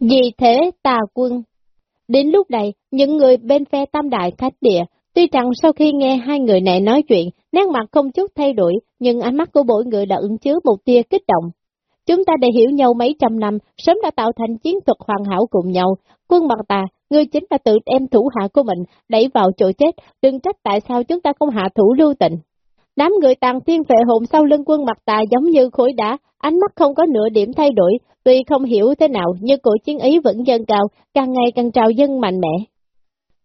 Vì thế tà quân. Đến lúc này, những người bên phe tam đại khách địa, tuy rằng sau khi nghe hai người này nói chuyện, nét mặt không chút thay đổi, nhưng ánh mắt của mỗi người đã ứng chứa một tia kích động. Chúng ta đã hiểu nhau mấy trăm năm, sớm đã tạo thành chiến thuật hoàn hảo cùng nhau. Quân mặt tà, ngươi chính là tự đem thủ hạ của mình, đẩy vào chỗ chết, đừng trách tại sao chúng ta không hạ thủ lưu tình. Đám người tàn thiên vệ hồn sau lưng quân mặt tà giống như khối đá, ánh mắt không có nửa điểm thay đổi, tuy không hiểu thế nào nhưng cổ chiến ý vẫn dâng cao, càng ngày càng trào dân mạnh mẽ.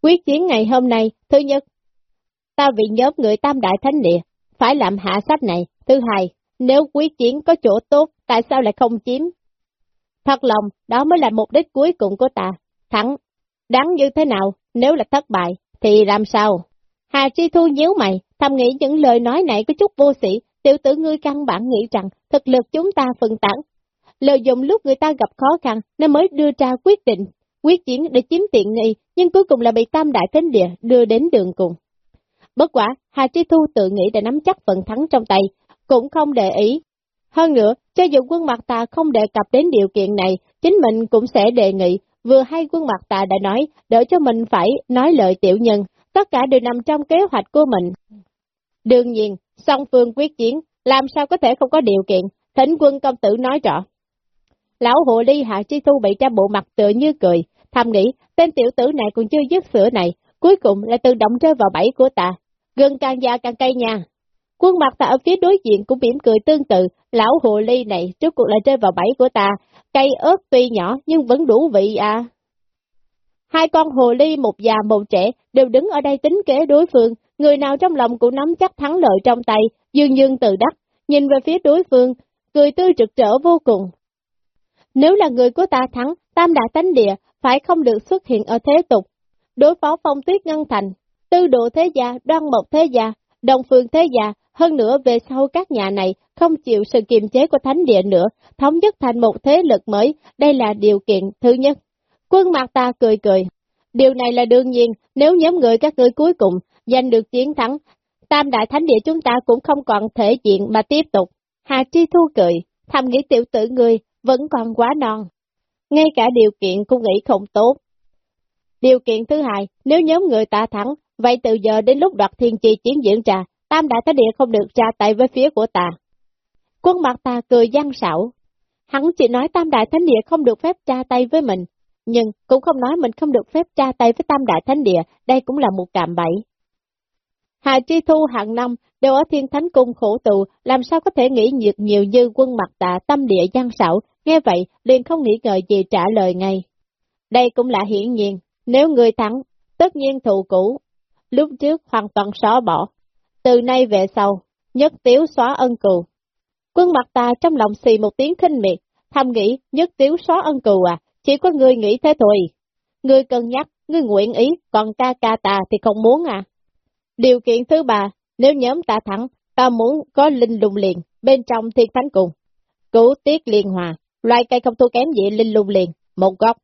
Quyết chiến ngày hôm nay, thứ nhất, ta vì nhóm người tam đại thánh địa, phải làm hạ sách này. Thứ hai, nếu quyết chiến có chỗ tốt, tại sao lại không chiếm? Thật lòng, đó mới là mục đích cuối cùng của ta. Thắng, đáng như thế nào, nếu là thất bại, thì làm sao? Hà Chi Thu nhíu mày, thầm nghĩ những lời nói này có chút vô sĩ, tiểu tử ngươi căn bản nghĩ rằng thực lực chúng ta phân tán. Lợi dụng lúc người ta gặp khó khăn nên mới đưa ra quyết định, quyết chiến để chiếm tiện nghi, nhưng cuối cùng là bị tam đại thánh địa đưa đến đường cùng. Bất quả, Hà tri Thu tự nghĩ đã nắm chắc phần thắng trong tay, cũng không để ý. Hơn nữa, cho dù quân mặt tà không đề cập đến điều kiện này, chính mình cũng sẽ đề nghị, vừa hay quân mặt tà đã nói, đỡ cho mình phải nói lời tiểu nhân, tất cả đều nằm trong kế hoạch của mình. Đương nhiên, song phương quyết chiến, làm sao có thể không có điều kiện, thỉnh quân công tử nói rõ. Lão hồ ly hạ chi thu bị ra bộ mặt tựa như cười, thầm nghĩ, tên tiểu tử này còn chưa dứt sữa này, cuối cùng lại tự động rơi vào bẫy của ta, gần càng già càng cay nha. Quân mặt ta ở phía đối diện cũng mỉm cười tương tự, lão hồ ly này trước cuộc lại rơi vào bẫy của ta, cây ớt tuy nhỏ nhưng vẫn đủ vị à. Hai con hồ ly một già một trẻ đều đứng ở đây tính kế đối phương, người nào trong lòng cũng nắm chắc thắng lợi trong tay, dương dương từ đắc, nhìn về phía đối phương, cười tươi trực trở vô cùng. Nếu là người của ta thắng, tam đại tánh địa, phải không được xuất hiện ở thế tục. Đối phó phong tuyết ngân thành, tư độ thế gia, đoan mộc thế gia, đồng phương thế gia, hơn nữa về sau các nhà này không chịu sự kiềm chế của thánh địa nữa, thống nhất thành một thế lực mới, đây là điều kiện thứ nhất. Quân mặt ta cười cười. Điều này là đương nhiên, nếu nhóm người các ngươi cuối cùng giành được chiến thắng, tam đại thánh địa chúng ta cũng không còn thể diện mà tiếp tục. Hà Chi Thu cười, thầm nghĩ tiểu tử người vẫn còn quá non. Ngay cả điều kiện cũng nghĩ không tốt. Điều kiện thứ hai, nếu nhóm người ta thắng, vậy từ giờ đến lúc đoạt thiên chi chiến diễn ra, tam đại thánh địa không được ra tay với phía của ta. Quân mặt ta cười gian xảo. Hắn chỉ nói tam đại thánh địa không được phép tra tay với mình, nhưng cũng không nói mình không được phép tra tay với tam đại thánh địa, đây cũng là một cạm bẫy. Hà Tri Thu hàng năm đều ở thiên thánh cung khổ tù, làm sao có thể nghĩ nhiệt nhiều như quân mặt tạ tâm địa gian xảo, nghe vậy liền không nghĩ ngợi gì trả lời ngay. Đây cũng là hiển nhiên, nếu người thắng, tất nhiên thù cũ, lúc trước hoàn toàn xóa bỏ. Từ nay về sau, nhất tiếu xóa ân cừu. Quân mặt ta trong lòng xì một tiếng khinh miệt, thầm nghĩ nhất tiếu xóa ân cừu à, chỉ có người nghĩ thế thôi. Ngươi cân nhắc, ngươi nguyện ý, còn ta ca ta thì không muốn à. Điều kiện thứ ba, nếu nhóm ta thắng, ta muốn có linh lung liền, bên trong thiên thánh cùng. Cửu tiết liên hòa, loài cây không thua kém gì linh lung liền, một góc.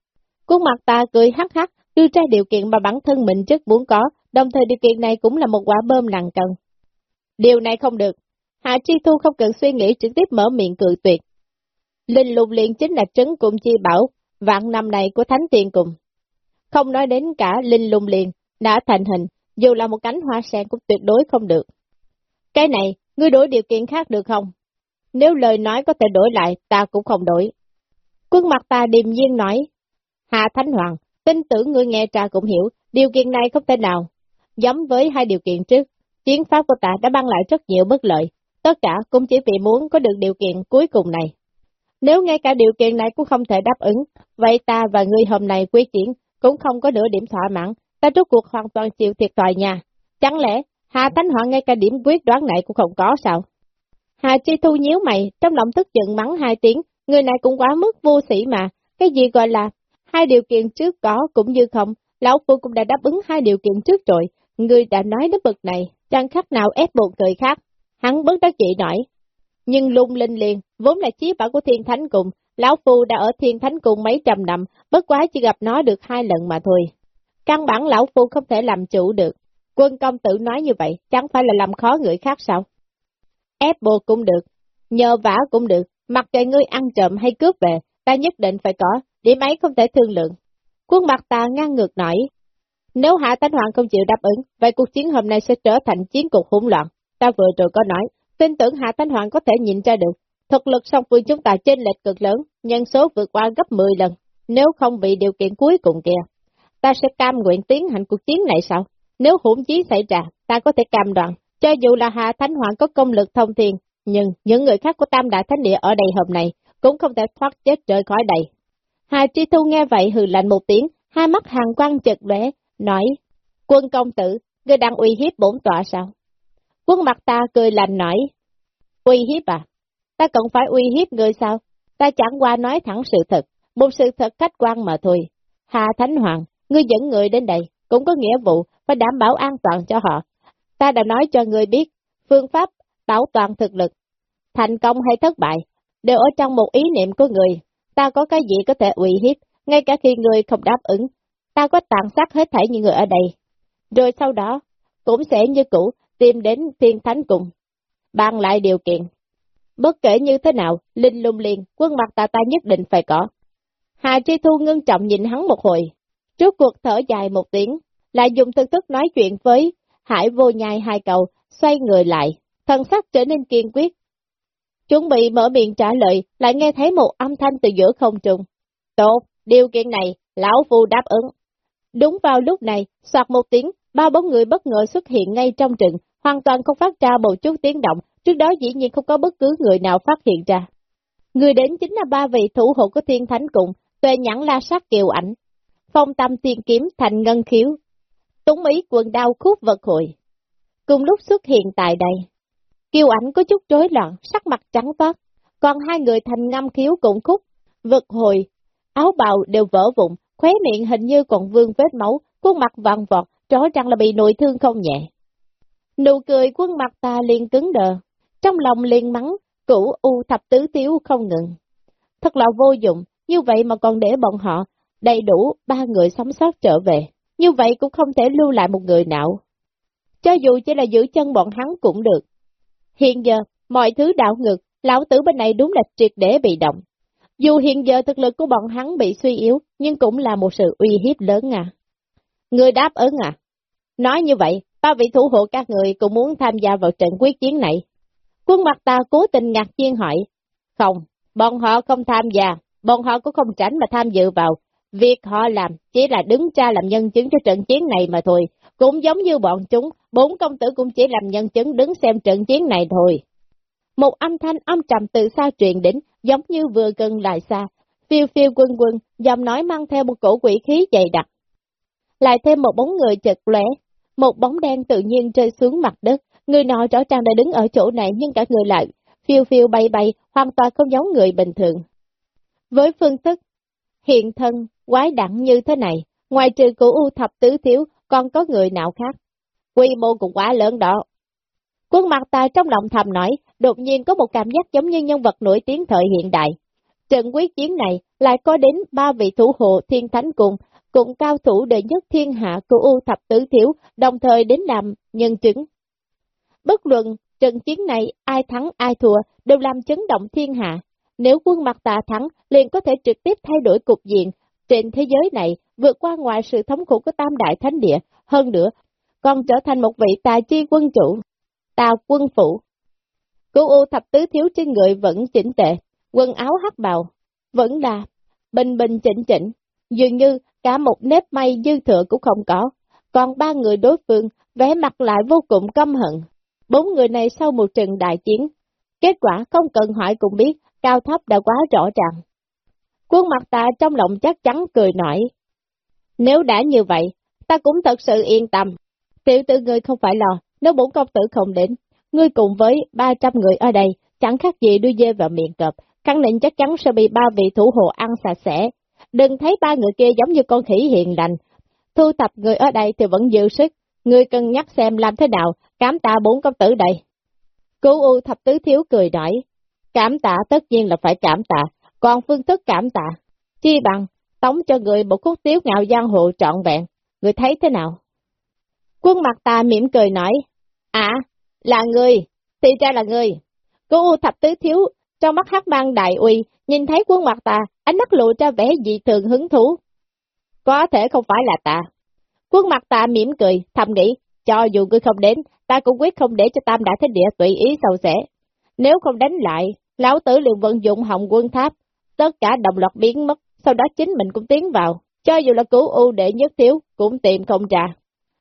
Khuôn mặt ta cười hắc hắc, đưa ra điều kiện mà bản thân mình rất muốn có, đồng thời điều kiện này cũng là một quả bơm nặng cần. Điều này không được. Hạ Chi Thu không cần suy nghĩ trực tiếp mở miệng cười tuyệt. Linh lung liền chính là trấn cùng chi bảo, vạn năm này của Thánh Tiên cùng. Không nói đến cả linh lung liền, đã thành hình, dù là một cánh hoa sen cũng tuyệt đối không được. Cái này, ngươi đổi điều kiện khác được không? Nếu lời nói có thể đổi lại, ta cũng không đổi. Quân mặt ta điềm nhiên nói, Hạ Thánh Hoàng, tin tưởng ngươi nghe trà cũng hiểu, điều kiện này không thể nào. Giống với hai điều kiện trước, chiến pháp của ta đã mang lại rất nhiều bất lợi, tất cả cũng chỉ vì muốn có được điều kiện cuối cùng này. Nếu ngay cả điều kiện này cũng không thể đáp ứng, vậy ta và ngươi hôm nay quyết chiến cũng không có nửa điểm thỏa mãn, ta rốt cuộc hoàn toàn chịu thiệt thòi nha. Chẳng lẽ Hà Thánh Họa ngay cả điểm quyết đoán này cũng không có sao? Hà Chi Thu nhíu mày, trong lòng tức giận mắng hai tiếng, người này cũng quá mức vô sĩ mà, cái gì gọi là hai điều kiện trước có cũng như không, lão phu cũng đã đáp ứng hai điều kiện trước rồi, người đã nói đến bực này, chẳng khác nào ép buộc người khác, hắn bất đắc dĩ nói. Nhưng lung linh liền, vốn là chí bảo của thiên thánh cùng, lão phu đã ở thiên thánh cung mấy trăm năm, bất quá chỉ gặp nó được hai lần mà thôi. Căn bản lão phu không thể làm chủ được. Quân công tử nói như vậy, chẳng phải là làm khó người khác sao? Ép buộc cũng được, nhờ vả cũng được, mặc kệ ngươi ăn trộm hay cướp về, ta nhất định phải có, điểm ấy không thể thương lượng. Quân mặt ta ngang ngược nổi. nếu Hạ Thánh Hoàng không chịu đáp ứng, vậy cuộc chiến hôm nay sẽ trở thành chiến cuộc hỗn loạn. Ta vừa rồi có nói, tin tưởng Hạ Thánh Hoàng có thể nhìn ra được, thực lực song phương chúng ta trên lệch cực lớn, nhân số vượt qua gấp 10 lần, nếu không bị điều kiện cuối cùng kia. Ta sẽ cam nguyện tiến hành cuộc chiến này sao? Nếu hỗn chiến xảy ra, ta có thể cam đoạn, cho dù là Hạ Thánh Hoàng có công lực thông thiên, nhưng những người khác của Tam Đại Thánh Địa ở đây hôm nay cũng không thể thoát chết rời khỏi đây. Hà Tri Thu nghe vậy hừ lạnh một tiếng, hai mắt hàng quang chật lẻ, nói, quân công tử, ngươi đang uy hiếp bổn tọa sao? Quân mặt ta cười lành nói, uy hiếp à? Ta cần phải uy hiếp người sao? Ta chẳng qua nói thẳng sự thật, một sự thật khách quan mà thôi. Hà Thánh Hoàng, ngươi dẫn người đến đây, cũng có nghĩa vụ phải đảm bảo an toàn cho họ. Ta đã nói cho ngươi biết, phương pháp bảo toàn thực lực, thành công hay thất bại, đều ở trong một ý niệm của người. Ta có cái gì có thể uy hiếp, ngay cả khi người không đáp ứng, ta có tàn sát hết thảy những người ở đây. Rồi sau đó, cũng sẽ như cũ, tìm đến thiên thánh cùng, bàn lại điều kiện. Bất kể như thế nào, Linh lung liền, quân mặt ta ta nhất định phải có. Hà Tri Thu ngưng trọng nhìn hắn một hồi, trước cuộc thở dài một tiếng, lại dùng thân thức nói chuyện với Hải vô nhai hai cầu, xoay người lại, thân sắc trở nên kiên quyết. Chuẩn bị mở miệng trả lời, lại nghe thấy một âm thanh từ giữa không trung. Tốt, điều kiện này, lão phu đáp ứng. Đúng vào lúc này, soạt một tiếng, ba bóng người bất ngờ xuất hiện ngay trong trận, hoàn toàn không phát ra một chút tiếng động, trước đó dĩ nhiên không có bất cứ người nào phát hiện ra. Người đến chính là ba vị thủ hộ của thiên thánh cùng, tuệ nhãn la sát kiều ảnh, phong tâm tiên kiếm thành ngân khiếu, túng ý quần đao khúc vật hội. Cùng lúc xuất hiện tại đây, kiều ảnh có chút rối loạn, sắc mặt trắng toát, còn hai người thành ngâm khiếu cũng khúc, vật hồi, áo bào đều vỡ vụn, khóe miệng hình như còn vương vết máu, khuôn mặt vàng vọt, rõ ràng là bị nội thương không nhẹ. Nụ cười quân mặt ta liền cứng đờ, trong lòng liền mắng, cũ u thập tứ tiếu không ngừng. Thật là vô dụng, như vậy mà còn để bọn họ đầy đủ ba người sống sót trở về, như vậy cũng không thể lưu lại một người nào. Cho dù chỉ là giữ chân bọn hắn cũng được. Hiện giờ, mọi thứ đảo ngược, lão tử bên này đúng là triệt để bị động. Dù hiện giờ thực lực của bọn hắn bị suy yếu, nhưng cũng là một sự uy hiếp lớn à. Người đáp ứng à? Nói như vậy, ba vị thủ hộ các người cũng muốn tham gia vào trận quyết chiến này. Quân mặt ta cố tình ngạc nhiên hỏi. Không, bọn họ không tham gia, bọn họ cũng không tránh mà tham dự vào. Việc họ làm chỉ là đứng ra làm nhân chứng cho trận chiến này mà thôi. Cũng giống như bọn chúng, bốn công tử cũng chỉ làm nhân chứng đứng xem trận chiến này thôi. Một âm thanh âm trầm từ xa truyền đến, giống như vừa gần lại xa. Phiêu phiêu quân quân, giọng nói mang theo một cổ quỷ khí dày đặc. Lại thêm một bóng người chật lẻ, một bóng đen tự nhiên rơi xuống mặt đất. Người nọ rõ ràng đã đứng ở chỗ này nhưng cả người lại, phiêu phiêu bay bay, hoàn toàn không giống người bình thường. Với phương thức hiện thân, quái đẳng như thế này, ngoài trừ của U thập tứ thiếu, còn có người nào khác. Quy mô cũng quá lớn đó. Quân mặt ta trong lòng thầm nói, đột nhiên có một cảm giác giống như nhân vật nổi tiếng thời hiện đại. Trận quyết chiến này lại có đến ba vị thủ hộ thiên thánh cùng, cùng cao thủ đệ nhất thiên hạ của U thập tứ thiếu, đồng thời đến làm nhân chứng. Bất luận, trận chiến này ai thắng ai thua đều làm chấn động thiên hạ. Nếu quân mặt tà thắng, liền có thể trực tiếp thay đổi cục diện trên thế giới này, vượt qua ngoài sự thống khổ của tam đại thánh địa, hơn nữa, còn trở thành một vị tài chi quân chủ, tà quân phủ. Cửu U thập tứ thiếu trên người vẫn chỉnh tệ, quần áo hắc bào, vẫn là bình bình chỉnh chỉnh, dường như cả một nếp may dư thừa cũng không có, còn ba người đối phương vẽ mặt lại vô cùng căm hận. Bốn người này sau một trận đại chiến, kết quả không cần hỏi cũng biết, cao thấp đã quá rõ ràng. Quân mặt ta trong lòng chắc chắn cười nổi. Nếu đã như vậy, ta cũng thật sự yên tâm. Tiểu tử ngươi không phải lo, nếu bốn công tử không đến, ngươi cùng với 300 người ở đây, chẳng khác gì đưa dê vào miệng cọp, khẳng định chắc chắn sẽ bị ba vị thủ hộ ăn sạch sẽ. Đừng thấy ba người kia giống như con khỉ hiền lành. Thu tập người ở đây thì vẫn giữ sức, ngươi cân nhắc xem làm thế nào, cảm tạ bốn công tử đây. Cố U thập tứ thiếu cười nói, cảm tạ tất nhiên là phải cảm tạ, còn phương thức cảm tạ, chi bằng, tống cho người một khúc tiếu ngạo giang hồ trọn vẹn, người thấy thế nào? Quân mặt ta mỉm cười nói, à, là người, thì ra là người. Cố U thập tứ thiếu, trong mắt hắc mang đại uy, nhìn thấy quân mặt ta, ánh mắt lộ ra vẻ dị thường hứng thú. Có thể không phải là ta. Quân mặt ta mỉm cười, thầm nghĩ, cho dù ngươi không đến, ta cũng quyết không để cho tam đại thế địa tùy ý sâu sẻ. Nếu không đánh lại, lão tử liền vận dụng hồng quân tháp, tất cả đồng loạt biến mất, sau đó chính mình cũng tiến vào. Cho dù là cứu ưu đệ nhất thiếu, cũng tìm không ra.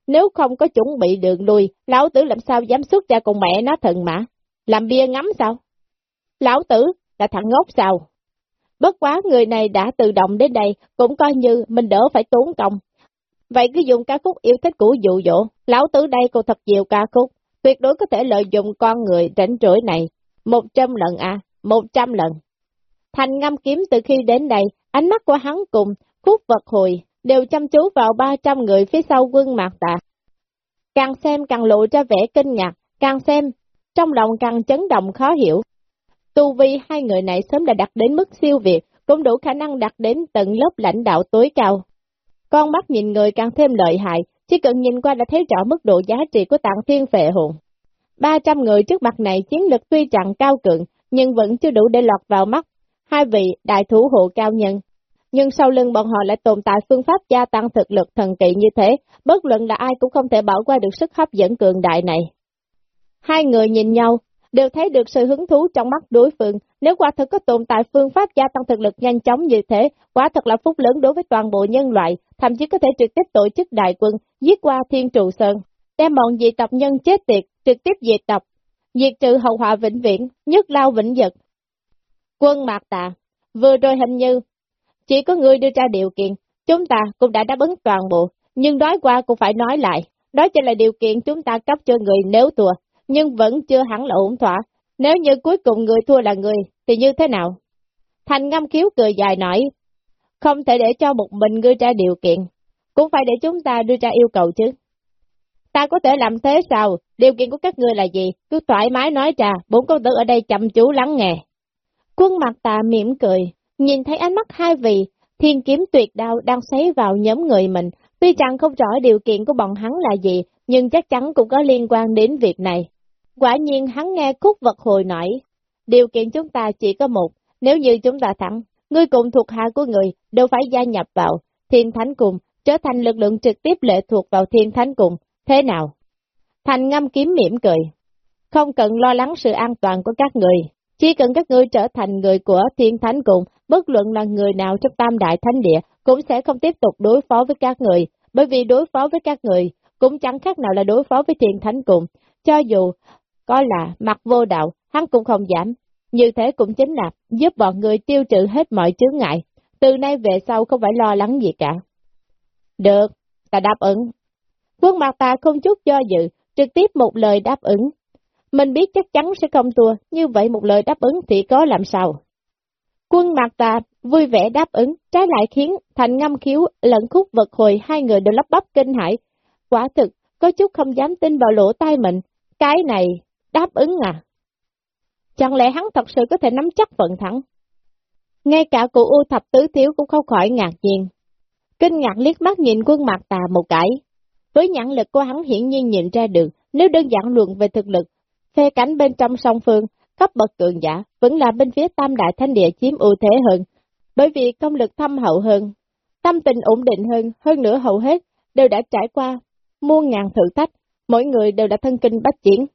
Nếu không có chuẩn bị đường lui, lão tử làm sao dám xuất ra cùng mẹ nó thần mã? Làm bia ngắm sao? Lão tử là thằng ngốc sao? Bất quá người này đã tự động đến đây, cũng coi như mình đỡ phải tốn công. Vậy cứ dùng ca khúc yêu thích của dụ dỗ, lão tử đây cô thật nhiều ca khúc, tuyệt đối có thể lợi dụng con người rảnh rỗi này. Một trăm lần à, một trăm lần. Thành ngâm kiếm từ khi đến đây, ánh mắt của hắn cùng khúc vật hồi, đều chăm chú vào 300 người phía sau quân mạc tạ. Càng xem càng lộ ra vẻ kinh ngạc, càng xem, trong lòng càng chấn động khó hiểu. Tu vi hai người này sớm đã đạt đến mức siêu việt, cũng đủ khả năng đạt đến tận lớp lãnh đạo tối cao. Con mắt nhìn người càng thêm lợi hại, chỉ cần nhìn qua đã thấy rõ mức độ giá trị của tạng thiên phệ hồn. 300 người trước mặt này chiến lực tuy chẳng cao cường, nhưng vẫn chưa đủ để lọt vào mắt. Hai vị đại thủ hộ cao nhân, nhưng sau lưng bọn họ lại tồn tại phương pháp gia tăng thực lực thần kỳ như thế, bất luận là ai cũng không thể bỏ qua được sức hấp dẫn cường đại này. Hai người nhìn nhau, đều thấy được sự hứng thú trong mắt đối phương, nếu quả thực có tồn tại phương pháp gia tăng thực lực nhanh chóng như thế, quả thật là phúc lớn đối với toàn bộ nhân loại, thậm chí có thể trực tiếp tổ chức đại quân, giết qua thiên trụ sơn, đem bọn dị tộc nhân chết tiệt, trực tiếp diệt tộc, diệt trừ hậu họa vĩnh viễn, nhất lao vĩnh vật. Quân Mạc Tạ, vừa rồi hình như chỉ có người đưa ra điều kiện, chúng ta cũng đã đáp ứng toàn bộ, nhưng nói qua cũng phải nói lại. Đó chỉ là điều kiện chúng ta cấp cho người nếu thua, nhưng vẫn chưa hẳn là ổn thỏa. Nếu như cuối cùng người thua là người, thì như thế nào? Thành ngâm khiếu cười dài nói, không thể để cho một mình ngươi ra điều kiện, cũng phải để chúng ta đưa ra yêu cầu chứ. Ta có thể làm thế sao? Điều kiện của các ngươi là gì? Cứ thoải mái nói ra, bốn công tử ở đây chăm chú lắng nghe. Quân mặt ta mỉm cười, Nhìn thấy ánh mắt hai vị, thiên kiếm tuyệt đao đang xoáy vào nhóm người mình, tuy chẳng không rõ điều kiện của bọn hắn là gì, nhưng chắc chắn cũng có liên quan đến việc này. Quả nhiên hắn nghe khúc vật hồi nổi, điều kiện chúng ta chỉ có một, nếu như chúng ta thắng, ngươi cùng thuộc hạ của người đều phải gia nhập vào thiên thánh cùng, trở thành lực lượng trực tiếp lệ thuộc vào thiên thánh cùng, thế nào? Thành ngâm kiếm mỉm cười, không cần lo lắng sự an toàn của các người, chỉ cần các ngươi trở thành người của thiên thánh cùng, bất luận là người nào trong tam đại thánh địa, cũng sẽ không tiếp tục đối phó với các người, bởi vì đối phó với các người, cũng chẳng khác nào là đối phó với thiên thánh cùng. Cho dù có là mặt vô đạo, hắn cũng không giảm. Như thế cũng chính là giúp bọn người tiêu trừ hết mọi chướng ngại. Từ nay về sau không phải lo lắng gì cả. Được, ta đáp ứng. Quân mặt ta không chút do dự, trực tiếp một lời đáp ứng. Mình biết chắc chắn sẽ không thua, như vậy một lời đáp ứng thì có làm sao? Quân mặt ta vui vẻ đáp ứng, trái lại khiến thành ngâm khiếu lẫn khúc vật hồi hai người đều lắp bắp kinh hãi. Quả thực, có chút không dám tin vào lỗ tai mình, cái này, đáp ứng à? Chẳng lẽ hắn thật sự có thể nắm chắc vận thắng? Ngay cả cụ U thập tứ thiếu cũng không khỏi ngạc nhiên. Kinh ngạc liếc mắt nhìn quân mặt Tà một cái. Với nhãn lực của hắn hiển nhiên nhìn ra được, nếu đơn giản luận về thực lực, phe cánh bên trong song phương, cấp bậc cường giả, vẫn là bên phía tam đại thanh địa chiếm ưu thế hơn, bởi vì công lực thâm hậu hơn, tâm tình ổn định hơn, hơn nữa hầu hết, đều đã trải qua muôn ngàn thử thách, mỗi người đều đã thân kinh bách chiến.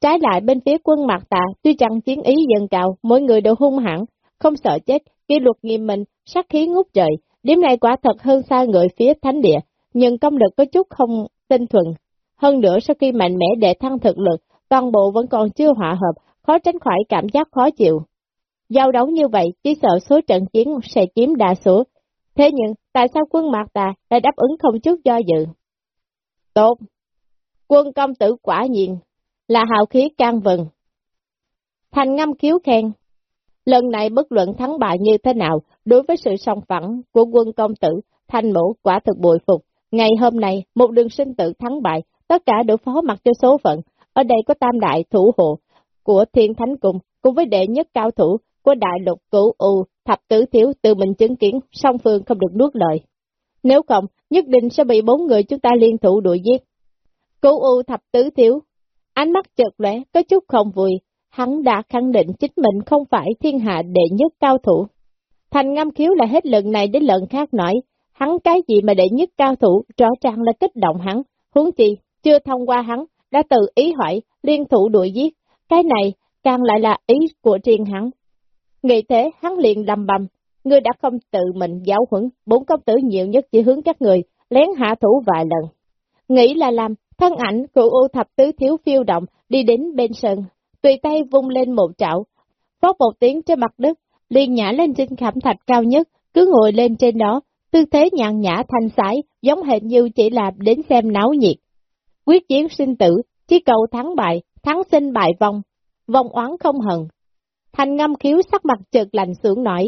Trái lại bên phía quân mặt Tà, tuy rằng chiến ý dần cao, mỗi người đều hung hãn, không sợ chết, kỷ luật nghiêm minh, sát khí ngút trời, điểm này quả thật hơn xa người phía thánh địa, nhưng công lực có chút không tinh thuần. Hơn nữa sau khi mạnh mẽ để thăng thực lực, toàn bộ vẫn còn chưa hòa hợp, khó tránh khỏi cảm giác khó chịu. Giao đấu như vậy, chỉ sợ số trận chiến sẽ chiếm đa số. Thế nhưng, tại sao quân Mạc Tà lại đáp ứng không chút do dự? Tốt! Quân công tử quả nhiên là hào khí can vần. Thành ngâm khiếu khen. Lần này bất luận thắng bại như thế nào, đối với sự song phẳng của quân công tử, thanh mẫu quả thực bội phục. Ngày hôm nay, một đường sinh tử thắng bại, tất cả đều phó mặc cho số phận. Ở đây có tam đại thủ hộ, của thiên thánh cung, cùng với đệ nhất cao thủ của đại lục cửu U, thập tứ thiếu tự mình chứng kiến, song phương không được nuốt lời. Nếu không, nhất định sẽ bị bốn người chúng ta liên thủ đuổi giết. Cửu U thập tứ thiếu, ánh mắt chợt lóe có chút không vui, hắn đã khẳng định chính mình không phải thiên hạ đệ nhất cao thủ. Thành ngâm khiếu là hết lần này đến lần khác nói, hắn cái gì mà đệ nhất cao thủ, rõ ràng là kích động hắn, huống chi, chưa thông qua hắn, đã tự ý hỏi, liên thủ đuổi giết, cái này càng lại là ý của riêng hắn. Nghĩ thế, hắn liền lầm bầm, người đã không tự mình giáo huấn, bốn công tử nhiều nhất chỉ hướng các người, lén hạ thủ vài lần. Nghĩ là làm, thân ảnh của u thập tứ thiếu phiêu động, đi đến bên sân, tùy tay vung lên một chảo, phót một tiếng trên mặt đất, liền nhả lên trên khảm thạch cao nhất, cứ ngồi lên trên đó, tư thế nhàn nhã thanh sái, giống hệt như chỉ là đến xem náo nhiệt. Quyết chiến sinh tử, chỉ cầu thắng bại, thắng sinh bại vong, vong oán không hận. Thành ngâm khiếu sắc mặt chợt lành sưởng nổi.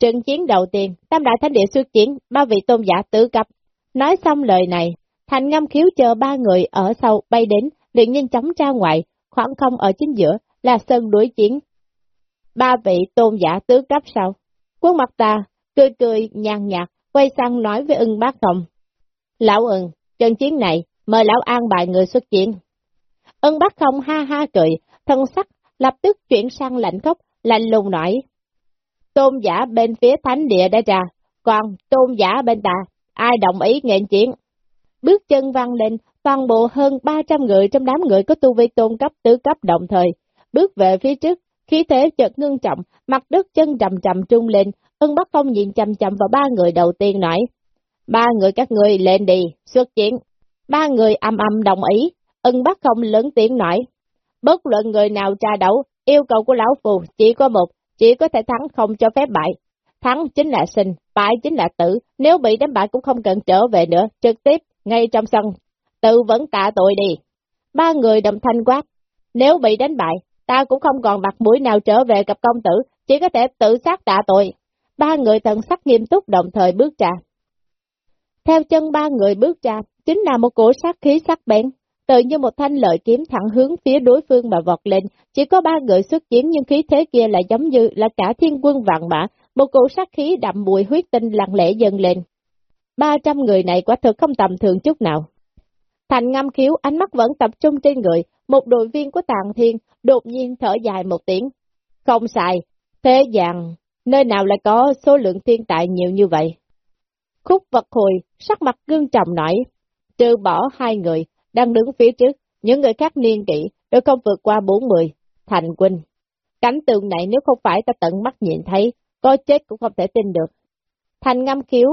Trận chiến đầu tiên, Tam Đại Thánh Địa xuất chiến, ba vị tôn giả tử cấp Nói xong lời này, Thành ngâm khiếu chờ ba người ở sau bay đến, liền nhanh chóng ra ngoài, khoảng không ở chính giữa, là sân đuổi chiến. Ba vị tôn giả tứ cấp sau. Quân mặt ta, cười cười, nhàn nhạt, quay sang nói với ưng bác không. Lão ưng, trận chiến này, mời lão an bài người xuất chiến. Ưng bác không ha ha cười, thân sắc lập tức chuyển sang lạnh khóc, lạnh lùng nói. Tôn giả bên phía thánh địa đã ra, còn tôn giả bên ta, ai đồng ý nghênh chiến. Bước chân văng lên, toàn bộ hơn 300 người trong đám người có tu vi tôn cấp tứ cấp đồng thời, bước về phía trước, khí thế chợt ngưng trọng, mặt đất chân trầm trầm trung lên, ưng bắt không nhìn chầm chầm vào ba người đầu tiên nói, ba người các người lên đi, xuất chiến. Ba người âm âm đồng ý, ưng bắt không lớn tiếng nói, bất luận người nào tra đấu, yêu cầu của lão phù chỉ có một, chỉ có thể thắng không cho phép bại. Thắng chính là sinh, bại chính là tử, nếu bị đánh bại cũng không cần trở về nữa, trực tiếp, ngay trong sân, tự vẫn tạ tội đi. Ba người đồng thanh quát, nếu bị đánh bại, ta cũng không còn mặt mũi nào trở về gặp công tử, chỉ có thể tự sát tạ tội. Ba người thần sắc nghiêm túc đồng thời bước ra. Theo chân ba người bước ra, chính là một cổ sát khí sắc bén, tự như một thanh lợi kiếm thẳng hướng phía đối phương mà vọt lên, chỉ có ba người xuất chiến nhưng khí thế kia lại giống như là cả thiên quân vạn mã, một cổ sát khí đậm mùi huyết tinh lặng lẽ dâng lên. Ba trăm người này quả thực không tầm thường chút nào. Thành ngâm khiếu ánh mắt vẫn tập trung trên người, một đội viên của tàng thiên đột nhiên thở dài một tiếng. Không xài, thế dạng, nơi nào lại có số lượng thiên tài nhiều như vậy? Khúc vật hồi, sắc mặt gương trầm nổi, trừ bỏ hai người, đang đứng phía trước, những người khác niên kỷ đều không vượt qua 40, thành huynh. Cảnh tượng này nếu không phải ta tận mắt nhìn thấy, có chết cũng không thể tin được. Thành ngâm khiếu,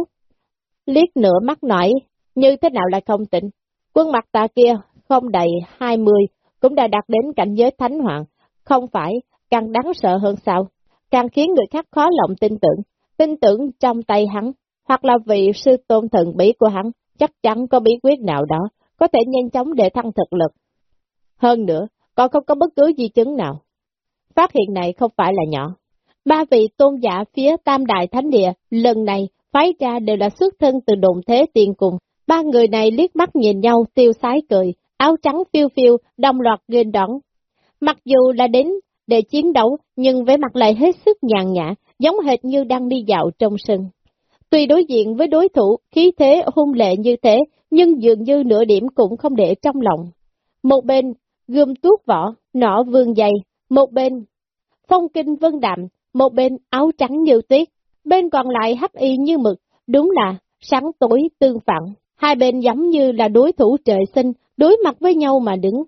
liếc nửa mắt nổi, như thế nào lại không tỉnh. Quân mặt ta kia, không đầy 20, cũng đã đạt đến cảnh giới thánh hoàng, không phải, càng đáng sợ hơn sao, càng khiến người khác khó lòng tin tưởng, tin tưởng trong tay hắn, hoặc là vị sư tôn thần bí của hắn, chắc chắn có bí quyết nào đó, có thể nhanh chóng để thăng thực lực. Hơn nữa, còn không có bất cứ di chứng nào. Phát hiện này không phải là nhỏ. Ba vị tôn giả phía Tam Đại Thánh Địa lần này phái ra đều là xuất thân từ đồn thế tiền cùng. Ba người này liếc mắt nhìn nhau tiêu sái cười, áo trắng phiêu phiêu, đồng loạt ghên đón. Mặc dù là đến để chiến đấu, nhưng với mặt lại hết sức nhàn nhã, giống hệt như đang đi dạo trong sân. Tuy đối diện với đối thủ, khí thế hung lệ như thế, nhưng dường như nửa điểm cũng không để trong lòng. Một bên, gươm tuốt vỏ, nỏ vương dày, một bên, phong kinh vân đạm, một bên áo trắng như tuyết, bên còn lại hắc y như mực, đúng là sáng tối tương phản. Hai bên giống như là đối thủ trời sinh, đối mặt với nhau mà đứng.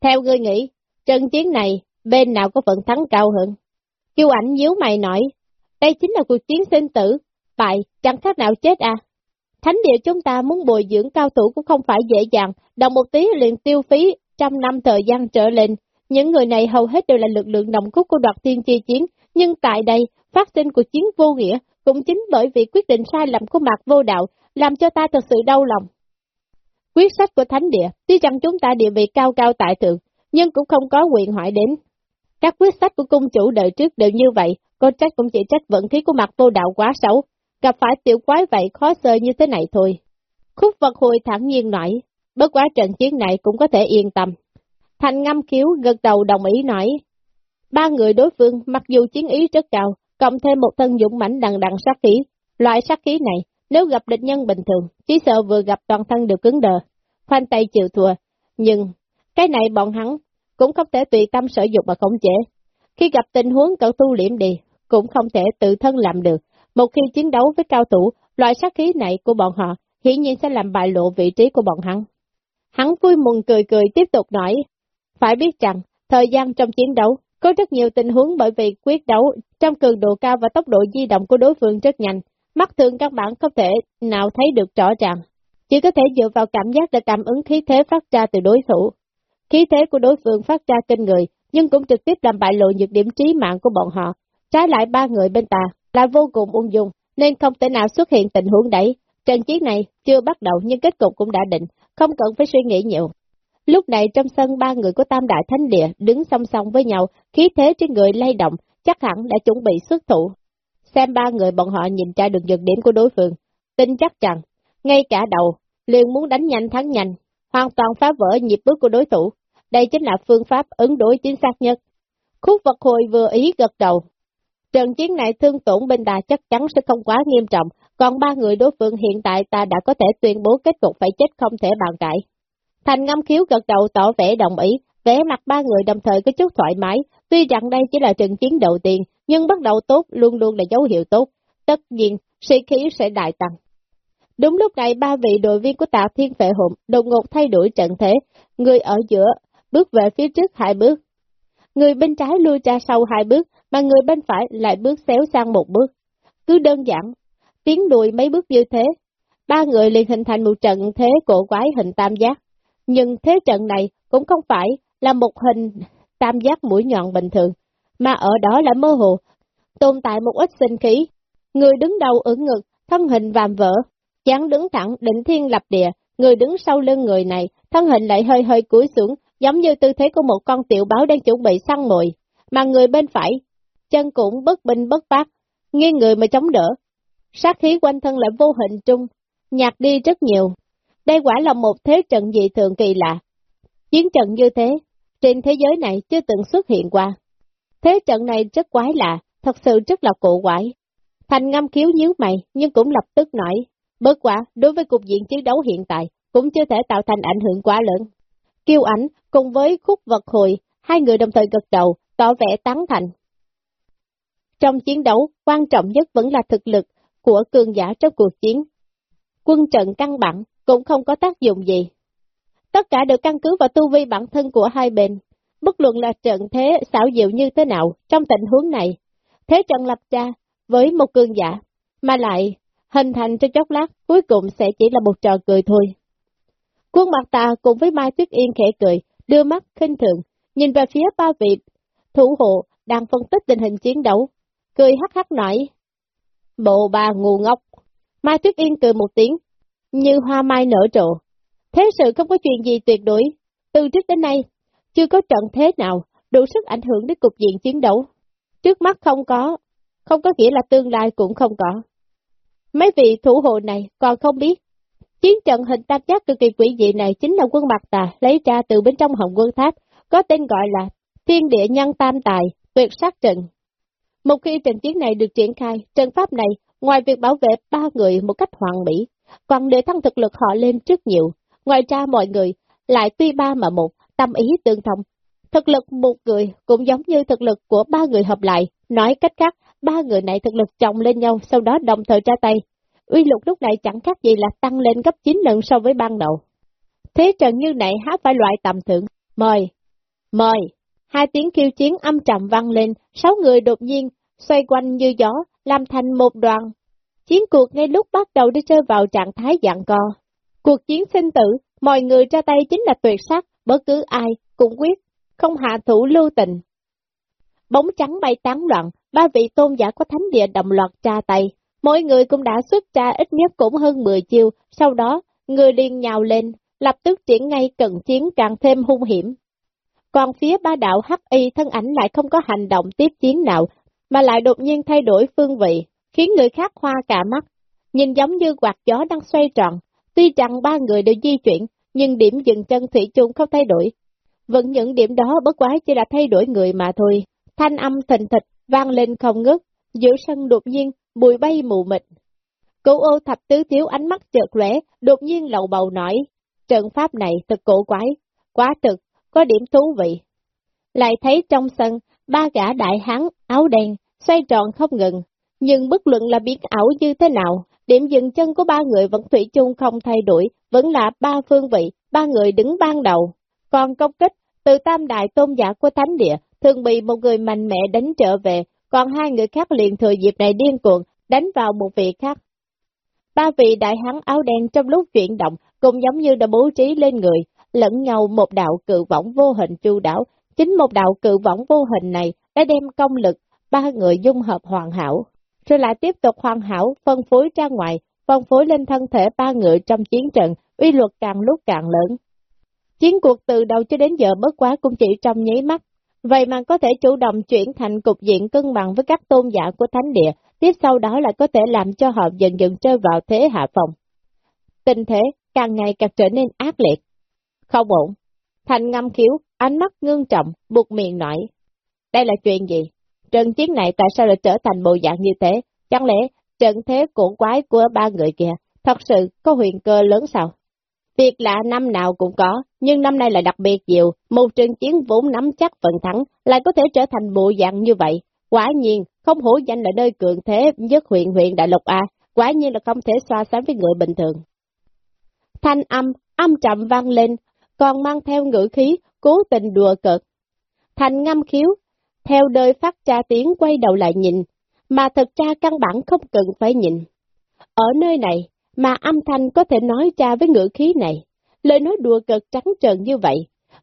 Theo người nghĩ, trận chiến này, bên nào có phần thắng cao hơn? Kiều ảnh nhíu mày nói, đây chính là cuộc chiến sinh tử, bại, chẳng khác nào chết à. Thánh địa chúng ta muốn bồi dưỡng cao thủ cũng không phải dễ dàng, đồng một tí liền tiêu phí trăm năm thời gian trở lên. Những người này hầu hết đều là lực lượng nồng cốt của đoạt tiên chi chiến, nhưng tại đây, phát sinh cuộc chiến vô nghĩa, cũng chính bởi vì quyết định sai lầm của mạc vô đạo, làm cho ta thật sự đau lòng. Quyết sách của Thánh Địa, tuy rằng chúng ta địa vị cao cao tại thượng, nhưng cũng không có quyền hỏi đến. Các quyết sách của cung chủ đời trước đều như vậy, cô trách cũng chỉ trách vận khí của mặt vô đạo quá xấu, gặp phải tiểu quái vậy khó sơ như thế này thôi. Khúc vật hồi thẳng nhiên nói, bất quá trận chiến này cũng có thể yên tâm. Thành ngâm khiếu gật đầu đồng ý nói, ba người đối phương mặc dù chiến ý rất cao, cộng thêm một thân dũng mãnh đằng đằng sát khí, loại sát khí này nếu gặp địch nhân bình thường, chỉ sợ vừa gặp toàn thân đều cứng đờ, khoanh tay chịu thua. Nhưng, cái này bọn hắn cũng không thể tùy tâm sở dục mà khống chế. Khi gặp tình huống cậu tu liễm đi, cũng không thể tự thân làm được, Một khi chiến đấu với cao thủ, loại sát khí này của bọn họ hiển nhiên sẽ làm bại lộ vị trí của bọn hắn. Hắn vui mừng cười cười tiếp tục nói, phải biết rằng, thời gian trong chiến đấu, có rất nhiều tình huống bởi vì quyết đấu trong cường độ cao và tốc độ di động của đối phương rất nhanh, mắt thường các bạn không thể nào thấy được rõ ràng, chỉ có thể dựa vào cảm giác để cảm ứng khí thế phát ra từ đối thủ. Khí thế của đối phương phát ra kinh người, nhưng cũng trực tiếp làm bại lộ nhược điểm trí mạng của bọn họ. Trái lại ba người bên ta là vô cùng ung dung, nên không thể nào xuất hiện tình huống đấy. Trận chiến này chưa bắt đầu nhưng kết cục cũng đã định, không cần phải suy nghĩ nhiều. Lúc này trong sân ba người của Tam Đại Thánh Địa đứng song song với nhau, khí thế trên người lay động, chắc hẳn đã chuẩn bị xuất thủ. Xem ba người bọn họ nhìn ra được nhược điểm của đối phương, tin chắc rằng, ngay cả đầu, liền muốn đánh nhanh thắng nhanh, hoàn toàn phá vỡ nhịp bước của đối thủ. Đây chính là phương pháp ứng đối chính xác nhất. Khúc vật hồi vừa ý gật đầu. Trận chiến này thương tổn bên ta chắc chắn sẽ không quá nghiêm trọng, còn ba người đối phương hiện tại ta đã có thể tuyên bố kết cục phải chết không thể bàn cãi. Thành ngâm khiếu gật đầu tỏ vẻ đồng ý, vẻ mặt ba người đồng thời có chút thoải mái, tuy rằng đây chỉ là trận chiến đầu tiên, nhưng bắt đầu tốt luôn luôn là dấu hiệu tốt, tất nhiên sĩ khí sẽ đại tăng. Đúng lúc này ba vị đội viên của Tạ Thiên Vệ Hụm đột ngột thay đổi trận thế, người ở giữa bước về phía trước hai bước. Người bên trái lui ra sau hai bước, mà người bên phải lại bước xéo sang một bước. Cứ đơn giản, tiến lùi mấy bước như thế, ba người liền hình thành một trận thế cổ quái hình tam giác. Nhưng thế trận này cũng không phải là một hình tam giác mũi nhọn bình thường, mà ở đó là mơ hồ, tồn tại một ít sinh khí. Người đứng đầu ở ngực, thân hình vàm vỡ, dáng đứng thẳng, định thiên lập địa, người đứng sau lưng người này, thân hình lại hơi hơi cúi xuống, giống như tư thế của một con tiểu báo đang chuẩn bị săn mồi, mà người bên phải, chân cũng bất bình bất bác, nghiêng người mà chống đỡ. Sát khí quanh thân lại vô hình trung, nhạt đi rất nhiều. Đây quả là một thế trận dị thường kỳ lạ. Chiến trận như thế, trên thế giới này chưa từng xuất hiện qua. Thế trận này rất quái lạ, thật sự rất là cổ quái. Thành ngâm khiếu nhíu mày, nhưng cũng lập tức nói, bất quả, đối với cục diện chiến đấu hiện tại, cũng chưa thể tạo thành ảnh hưởng quá lớn. Kiêu ảnh cùng với khúc vật hồi, hai người đồng thời gật đầu, tỏ vẻ tán thành. Trong chiến đấu, quan trọng nhất vẫn là thực lực của cường giả trong cuộc chiến. Quân trận căn bản cũng không có tác dụng gì. Tất cả đều căn cứ vào tu vi bản thân của hai bên. Bất luận là trận thế xảo diệu như thế nào trong tình huống này, thế trận lập ra với một cường giả, mà lại hình thành trong chốc lát cuối cùng sẽ chỉ là một trò cười thôi. Quân mặt ta cùng với Mai Tuyết Yên khẽ cười, đưa mắt khinh thường, nhìn về phía ba vị thủ hộ đang phân tích tình hình chiến đấu, cười hắc hắc nói. Bộ bà ngu ngốc. Mai Tuyết Yên cười một tiếng, như hoa mai nở rộ. Thế sự không có chuyện gì tuyệt đối, từ trước đến nay, chưa có trận thế nào đủ sức ảnh hưởng đến cục diện chiến đấu. Trước mắt không có, không có nghĩa là tương lai cũng không có. Mấy vị thủ hộ này còn không biết, chiến trận hình tam giác cực kỳ quỷ dị này chính là quân mặt tà lấy ra từ bên trong hồng quân tháp, có tên gọi là Thiên Địa Nhân Tam Tài, tuyệt sát trận. Một khi trận chiến này được triển khai, trận pháp này, ngoài việc bảo vệ ba người một cách hoàn mỹ, còn để tăng thực lực họ lên rất nhiều. Ngoài ra mọi người, lại tuy ba mà một, tâm ý tương thông. Thực lực một người cũng giống như thực lực của ba người hợp lại, nói cách khác, ba người này thực lực chồng lên nhau, sau đó đồng thời ra tay. Uy lục lúc này chẳng khác gì là tăng lên gấp 9 lần so với ban đầu. Thế trận như này há phải loại tầm thượng. Mời! Mời! Hai tiếng kêu chiến âm trầm vang lên, sáu người đột nhiên xoay quanh như gió, làm thành một đoàn. Chiến cuộc ngay lúc bắt đầu đi rơi vào trạng thái dạng co. Cuộc chiến sinh tử, mọi người ra tay chính là tuyệt sắc, bất cứ ai cũng quyết, không hạ thủ lưu tình. Bóng trắng bay tán loạn, ba vị tôn giả có thánh địa đồng loạt tra tay, mỗi người cũng đã xuất ra ít nhất cũng hơn 10 chiêu, sau đó, người liền nhào lên, lập tức triển ngay cận chiến càng thêm hung hiểm. Còn phía ba đạo hắc y thân ảnh lại không có hành động tiếp chiến nào, mà lại đột nhiên thay đổi phương vị, khiến người khác hoa cả mắt, nhìn giống như quạt gió đang xoay tròn. Tuy rằng ba người đều di chuyển, nhưng điểm dừng chân thủy chung không thay đổi. Vẫn những điểm đó bất quá chỉ là thay đổi người mà thôi. Thanh âm thình thịch vang lên không ngớt, giữa sân đột nhiên bụi bay mù mịt. Cụ ô thập tứ thiếu ánh mắt chợt lóe, đột nhiên lầu bầu nói, trận pháp này thật cổ quái, quá thực, có điểm thú vị. Lại thấy trong sân, ba gã đại hán áo đen, xoay tròn không ngừng, nhưng bất luận là biến ảo như thế nào, điểm dừng chân của ba người vẫn thủy chung không thay đổi, vẫn là ba phương vị, ba người đứng ban đầu. Còn công kích, từ tam đại tôn giả của thánh địa, thường bị một người mạnh mẽ đánh trở về, còn hai người khác liền thừa dịp này điên cuồng, đánh vào một vị khác. Ba vị đại hán áo đen trong lúc chuyển động, cũng giống như đã bố trí lên người, lẫn nhau một đạo cự võng vô hình chu đảo. Chính một đạo cự võng vô hình này đã đem công lực, ba người dung hợp hoàn hảo, rồi lại tiếp tục hoàn hảo, phân phối ra ngoài, phân phối lên thân thể ba ngựa trong chiến trận, uy luật càng lúc càng lớn. Chiến cuộc từ đầu cho đến giờ bất quá cũng chỉ trong nháy mắt, vậy mà có thể chủ động chuyển thành cục diện cân bằng với các tôn giả của thánh địa, tiếp sau đó là có thể làm cho họ dần dần rơi vào thế hạ phòng. Tình thế càng ngày càng trở nên ác liệt. Không ổn. Thành ngâm khiếu, ánh mắt ngưng trọng, buộc miệng nói. Đây là chuyện gì? Trận chiến này tại sao lại trở thành bộ dạng như thế? Chẳng lẽ trận thế cổ quái của ba người kia thật sự có huyền cơ lớn sao? Việc lạ năm nào cũng có, nhưng năm nay là đặc biệt nhiều, một trận chiến vốn nắm chắc phần thắng, lại có thể trở thành bộ dạng như vậy. Quả nhiên, không hổ danh là nơi cường thế nhất huyện huyện Đại Lục A, quả nhiên là không thể so sánh với người bình thường. Thanh âm, âm trầm vang lên, còn mang theo ngữ khí, cố tình đùa cợt. Thành ngâm khiếu, theo đời phát ra tiếng quay đầu lại nhìn, mà thật ra căn bản không cần phải nhìn. Ở nơi này, mà âm thanh có thể nói ra với ngữ khí này, lời nói đùa cực trắng trợn như vậy,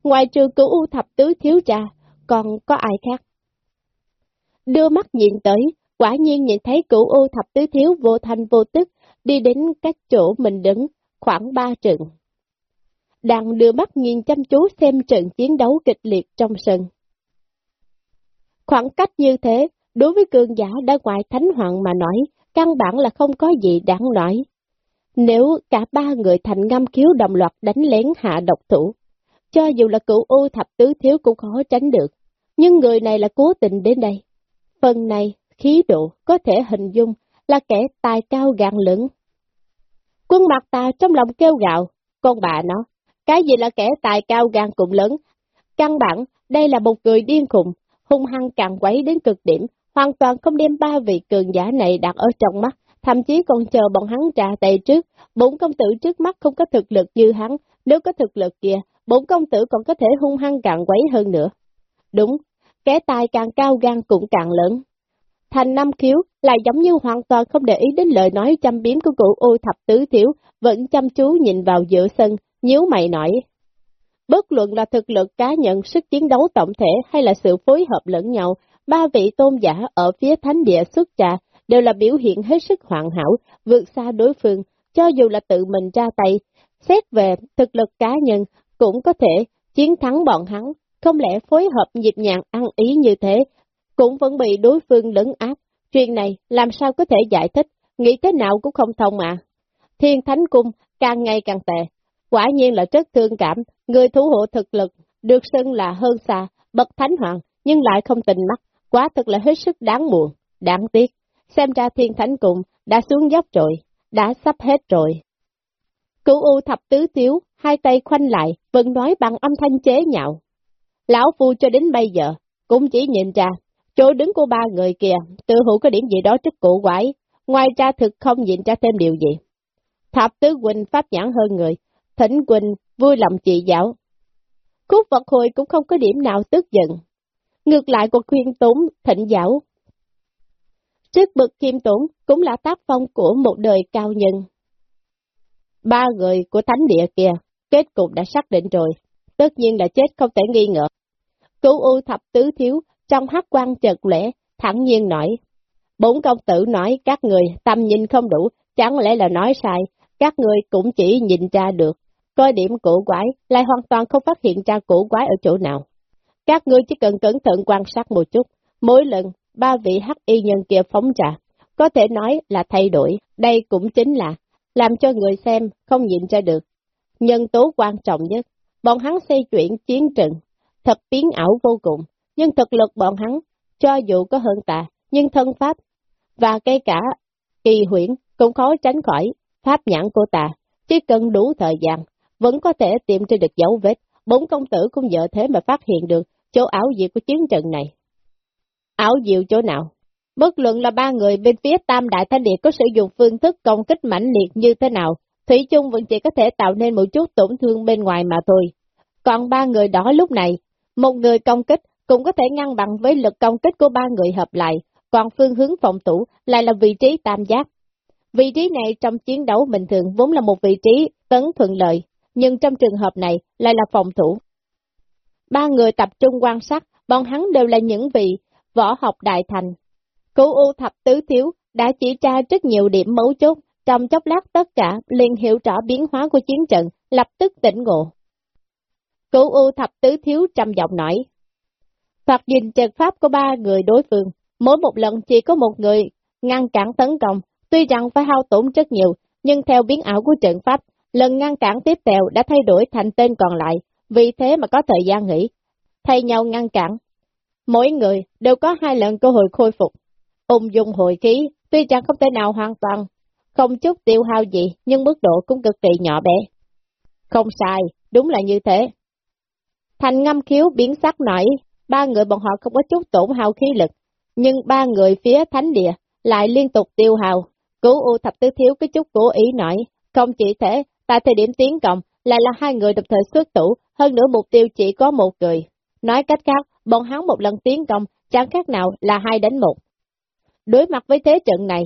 ngoài trừ cửu u thập tứ thiếu cha, còn có ai khác. Đưa mắt nhìn tới, quả nhiên nhìn thấy cửu u thập tứ thiếu vô thanh vô tức, đi đến cách chỗ mình đứng, khoảng ba trận. Đang đưa mắt nhìn chăm chú xem trận chiến đấu kịch liệt trong sân. Khoảng cách như thế, đối với cường giả đã ngoài thánh hoàng mà nói, căn bản là không có gì đáng nói. Nếu cả ba người thành ngâm khiếu đồng loạt đánh lén hạ độc thủ, cho dù là cửu u thập tứ thiếu cũng khó tránh được, nhưng người này là cố tình đến đây. Phần này, khí độ, có thể hình dung là kẻ tài cao gạn lớn. Quân mặt ta trong lòng kêu gạo, con bà nó, cái gì là kẻ tài cao gan cũng lớn. Căn bản, đây là một người điên khùng, hung hăng càng quấy đến cực điểm, hoàn toàn không đem ba vị cường giả này đặt ở trong mắt, thậm chí còn chờ bọn hắn trả tay trước. Bốn công tử trước mắt không có thực lực như hắn, nếu có thực lực kia, bốn công tử còn có thể hung hăng càng quấy hơn nữa. Đúng, kẻ tài càng cao gan cũng càng lớn. Thành năm khiếu lại giống như hoàn toàn không để ý đến lời nói chăm biếm của cụ ô thập tứ thiếu, vẫn chăm chú nhìn vào giữa sân, nhíu mày nói. Bất luận là thực lực cá nhân, sức chiến đấu tổng thể hay là sự phối hợp lẫn nhau, ba vị tôn giả ở phía thánh địa xuất trà đều là biểu hiện hết sức hoàn hảo, vượt xa đối phương, cho dù là tự mình ra tay. Xét về thực lực cá nhân, cũng có thể chiến thắng bọn hắn, không lẽ phối hợp nhịp nhàng ăn ý như thế, cũng vẫn bị đối phương lấn áp. Chuyện này làm sao có thể giải thích, nghĩ thế nào cũng không thông mà. Thiên Thánh Cung càng ngày càng tệ, quả nhiên là rất thương cảm, người thủ hộ thực lực, được xưng là hơn xa, bậc thánh hoàng, nhưng lại không tình mắt, quá thật là hết sức đáng buồn, đáng tiếc. Xem ra Thiên Thánh cùng đã xuống dốc rồi, đã sắp hết rồi. Cửu U thập tứ tiếu, hai tay khoanh lại, vẫn nói bằng âm thanh chế nhạo. Lão Phu cho đến bây giờ, cũng chỉ nhìn ra, chỗ đứng của ba người kia tự hữu có điểm gì đó rất cổ quái, ngoài ra thực không nhìn ra thêm điều gì. Thập tứ huynh pháp nhãn hơn người, thỉnh Quỳnh vui lòng chị giáo. Khúc vật hồi cũng không có điểm nào tức giận. Ngược lại cuộc khuyên tốn thịnh giáo. Trước bực khiêm tốn cũng là tác phong của một đời cao nhân. Ba người của thánh địa kia, kết cục đã xác định rồi, tất nhiên là chết không thể nghi ngờ. Cứu u thập tứ thiếu, trong hát quan chợt lẽ, thẳng nhiên nói. Bốn công tử nói các người tâm nhìn không đủ, chẳng lẽ là nói sai, các người cũng chỉ nhìn ra được. Coi điểm cổ quái, lại hoàn toàn không phát hiện ra cổ quái ở chỗ nào. Các ngươi chỉ cần cẩn thận quan sát một chút, mỗi lần ba vị hắc y nhân kia phóng ra, có thể nói là thay đổi, đây cũng chính là làm cho người xem không nhìn ra được. Nhân tố quan trọng nhất, bọn hắn xây chuyển chiến trận, thật biến ảo vô cùng, nhưng thực lực bọn hắn, cho dù có hơn ta, nhưng thân pháp và cây cả kỳ huyển cũng khó tránh khỏi pháp nhãn của ta, chỉ cần đủ thời gian, vẫn có thể tìm ra được dấu vết, bốn công tử cũng nhờ thế mà phát hiện được chỗ ảo diệu của chiến trận này. Ảo diệu chỗ nào? Bất luận là ba người bên phía Tam Đại Thanh Địa có sử dụng phương thức công kích mãnh liệt như thế nào, Thủy chung vẫn chỉ có thể tạo nên một chút tổn thương bên ngoài mà thôi. Còn ba người đó lúc này, một người công kích cũng có thể ngăn bằng với lực công kích của ba người hợp lại, còn phương hướng phòng thủ lại là vị trí tam giác. Vị trí này trong chiến đấu bình thường vốn là một vị trí tấn thuận lợi, nhưng trong trường hợp này lại là phòng thủ. Ba người tập trung quan sát, bọn hắn đều là những vị võ học đại thành. Cửu U thập tứ thiếu đã chỉ ra rất nhiều điểm mấu chốt, trong chốc lát tất cả liền hiểu rõ biến hóa của chiến trận, lập tức tỉnh ngộ. Cửu U thập tứ thiếu trầm giọng nói. Phật nhìn trận pháp của ba người đối phương, mỗi một lần chỉ có một người ngăn cản tấn công, tuy rằng phải hao tổn rất nhiều, nhưng theo biến ảo của trận pháp, lần ngăn cản tiếp theo đã thay đổi thành tên còn lại, vì thế mà có thời gian nghỉ, thay nhau ngăn cản. Mỗi người đều có hai lần cơ hội khôi phục. Ung dung hồi khí, tuy chẳng không thể nào hoàn toàn, không chút tiêu hao gì, nhưng mức độ cũng cực kỳ nhỏ bé. Không sai, đúng là như thế. Thành ngâm khiếu biến sắc nổi, ba người bọn họ không có chút tổn hao khí lực, nhưng ba người phía thánh địa lại liên tục tiêu hao. Cứu U thập tứ thiếu cái chút cố ý nổi, không chỉ thế, tại thời điểm tiến cộng, lại là hai người đồng thời xuất thủ, hơn nữa mục tiêu chỉ có một người. Nói cách khác, bọn hắn một lần tiến công, chẳng khác nào là hai đánh một. Đối mặt với thế trận này,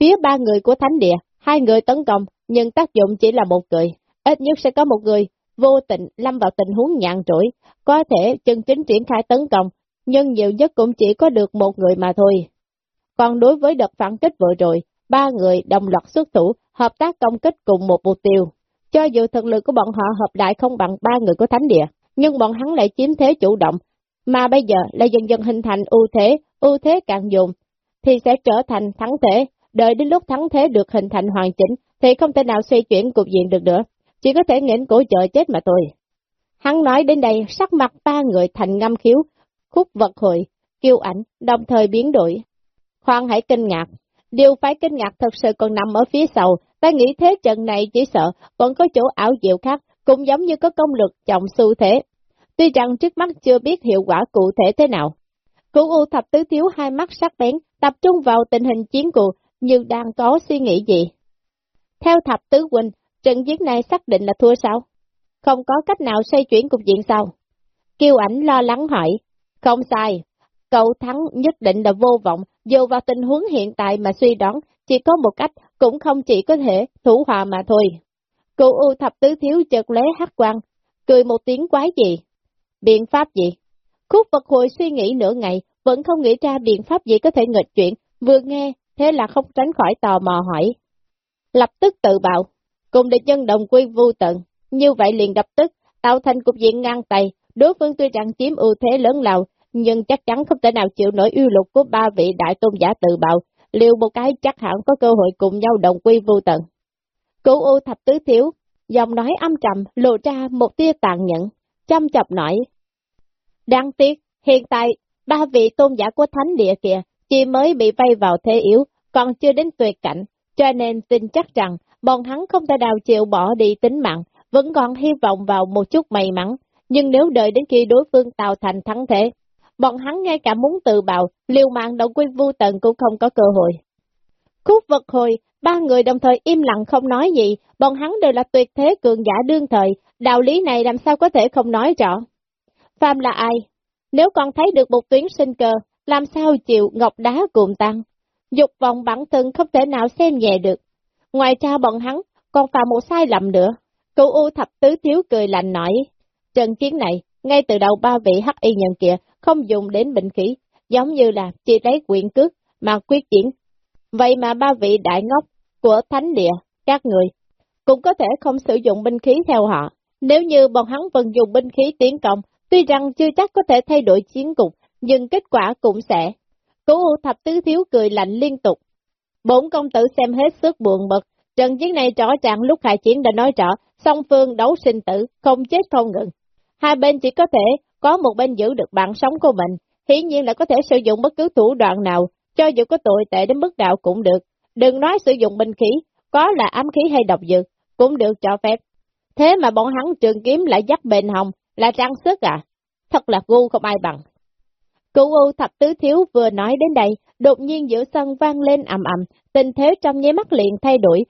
phía ba người của thánh địa, hai người tấn công, nhưng tác dụng chỉ là một người, ít nhất sẽ có một người vô tình lâm vào tình huống nhạn trỗi, có thể chân chính triển khai tấn công, nhưng nhiều nhất cũng chỉ có được một người mà thôi. Còn đối với đợt phản kích vừa rồi, ba người đồng loạt xuất thủ, hợp tác công kích cùng một mục tiêu. Cho dù thực lực của bọn họ hợp đại không bằng ba người của thánh địa, nhưng bọn hắn lại chiếm thế chủ động, mà bây giờ lại dần dần hình thành ưu thế, ưu thế càng dùng, thì sẽ trở thành thắng thế, đợi đến lúc thắng thế được hình thành hoàn chỉnh, thì không thể nào xoay chuyển cục diện được nữa, chỉ có thể nghển cổ chờ chết mà thôi. Hắn nói đến đây, sắc mặt ba người thành ngâm khiếu, khúc vật hội, kiêu ảnh, đồng thời biến đổi. Khoan hãy kinh ngạc, điều phải kinh ngạc thật sự còn nằm ở phía sau, ta nghĩ thế trận này chỉ sợ còn có chỗ ảo diệu khác, cũng giống như có công lực trọng xu thế. Tuy rằng trước mắt chưa biết hiệu quả cụ thể thế nào. Cửu U thập tứ thiếu hai mắt sắc bén, tập trung vào tình hình chiến cuộc, như đang có suy nghĩ gì. Theo thập tứ huynh, trận chiến này xác định là thua sao? Không có cách nào xoay chuyển cục diện sao? Kiều ảnh lo lắng hỏi. Không sai, cậu thắng nhất định là vô vọng, dù vào tình huống hiện tại mà suy đoán, chỉ có một cách, cũng không chỉ có thể thủ hòa mà thôi. Cụ U thập tứ thiếu chợt lé hắc quang, cười một tiếng quái gì? Biện pháp gì? Khúc vật hồi suy nghĩ nửa ngày, vẫn không nghĩ ra biện pháp gì có thể nghịch chuyện, vừa nghe, thế là không tránh khỏi tò mò hỏi. Lập tức tự bạo, cùng địch nhân đồng quy vô tận, như vậy liền đập tức, tạo thành cục diện ngang tay, đối phương tuy rằng chiếm ưu thế lớn lao, nhưng chắc chắn không thể nào chịu nổi uy lục của ba vị đại tôn giả tự bạo, liều một cái chắc hẳn có cơ hội cùng nhau đồng quy vô tận. Cụ U thập tứ thiếu, giọng nói âm trầm lộ ra một tia tàn nhẫn, chăm chọc nói. Đáng tiếc, hiện tại, ba vị tôn giả của thánh địa kìa, chỉ mới bị vây vào thế yếu, còn chưa đến tuyệt cảnh, cho nên tin chắc rằng bọn hắn không thể nào chịu bỏ đi tính mạng, vẫn còn hy vọng vào một chút may mắn, nhưng nếu đợi đến khi đối phương tạo thành thắng thế, bọn hắn ngay cả muốn tự bào, liều mạng động quy vô tận cũng không có cơ hội. Khúc vật hồi, ba người đồng thời im lặng không nói gì, bọn hắn đều là tuyệt thế cường giả đương thời, đạo lý này làm sao có thể không nói rõ. Phạm là ai? Nếu còn thấy được một tuyến sinh cơ, làm sao chịu ngọc đá cuộn tăng? Dục vọng bản thân không thể nào xem nhẹ được. Ngoài ra bọn hắn còn phạm một sai lầm nữa. Cụ U thập tứ thiếu cười lạnh nói, trận chiến này, ngay từ đầu ba vị hắc y nhân kia không dùng đến bình khí, giống như là chỉ lấy quyền cước mà quyết chiến. Vậy mà ba vị đại ngốc của thánh địa, các người, cũng có thể không sử dụng binh khí theo họ. Nếu như bọn hắn vẫn dùng binh khí tiến công, tuy rằng chưa chắc có thể thay đổi chiến cục, nhưng kết quả cũng sẽ. Cố U thập tứ thiếu cười lạnh liên tục. Bốn công tử xem hết sức buồn bực, trận chiến này rõ ràng lúc khai chiến đã nói rõ, song phương đấu sinh tử, không chết không ngừng. Hai bên chỉ có thể có một bên giữ được mạng sống của mình, hiển nhiên là có thể sử dụng bất cứ thủ đoạn nào, cho dù có tội tệ đến mức đạo cũng được. Đừng nói sử dụng binh khí, có là ám khí hay độc dược, cũng được cho phép. Thế mà bọn hắn trường kiếm lại dắt bền hồng, là trang sức à? Thật là ngu không ai bằng. Cụ U thập tứ thiếu vừa nói đến đây, đột nhiên giữa sân vang lên ầm ầm, tình thế trong nháy mắt liền thay đổi.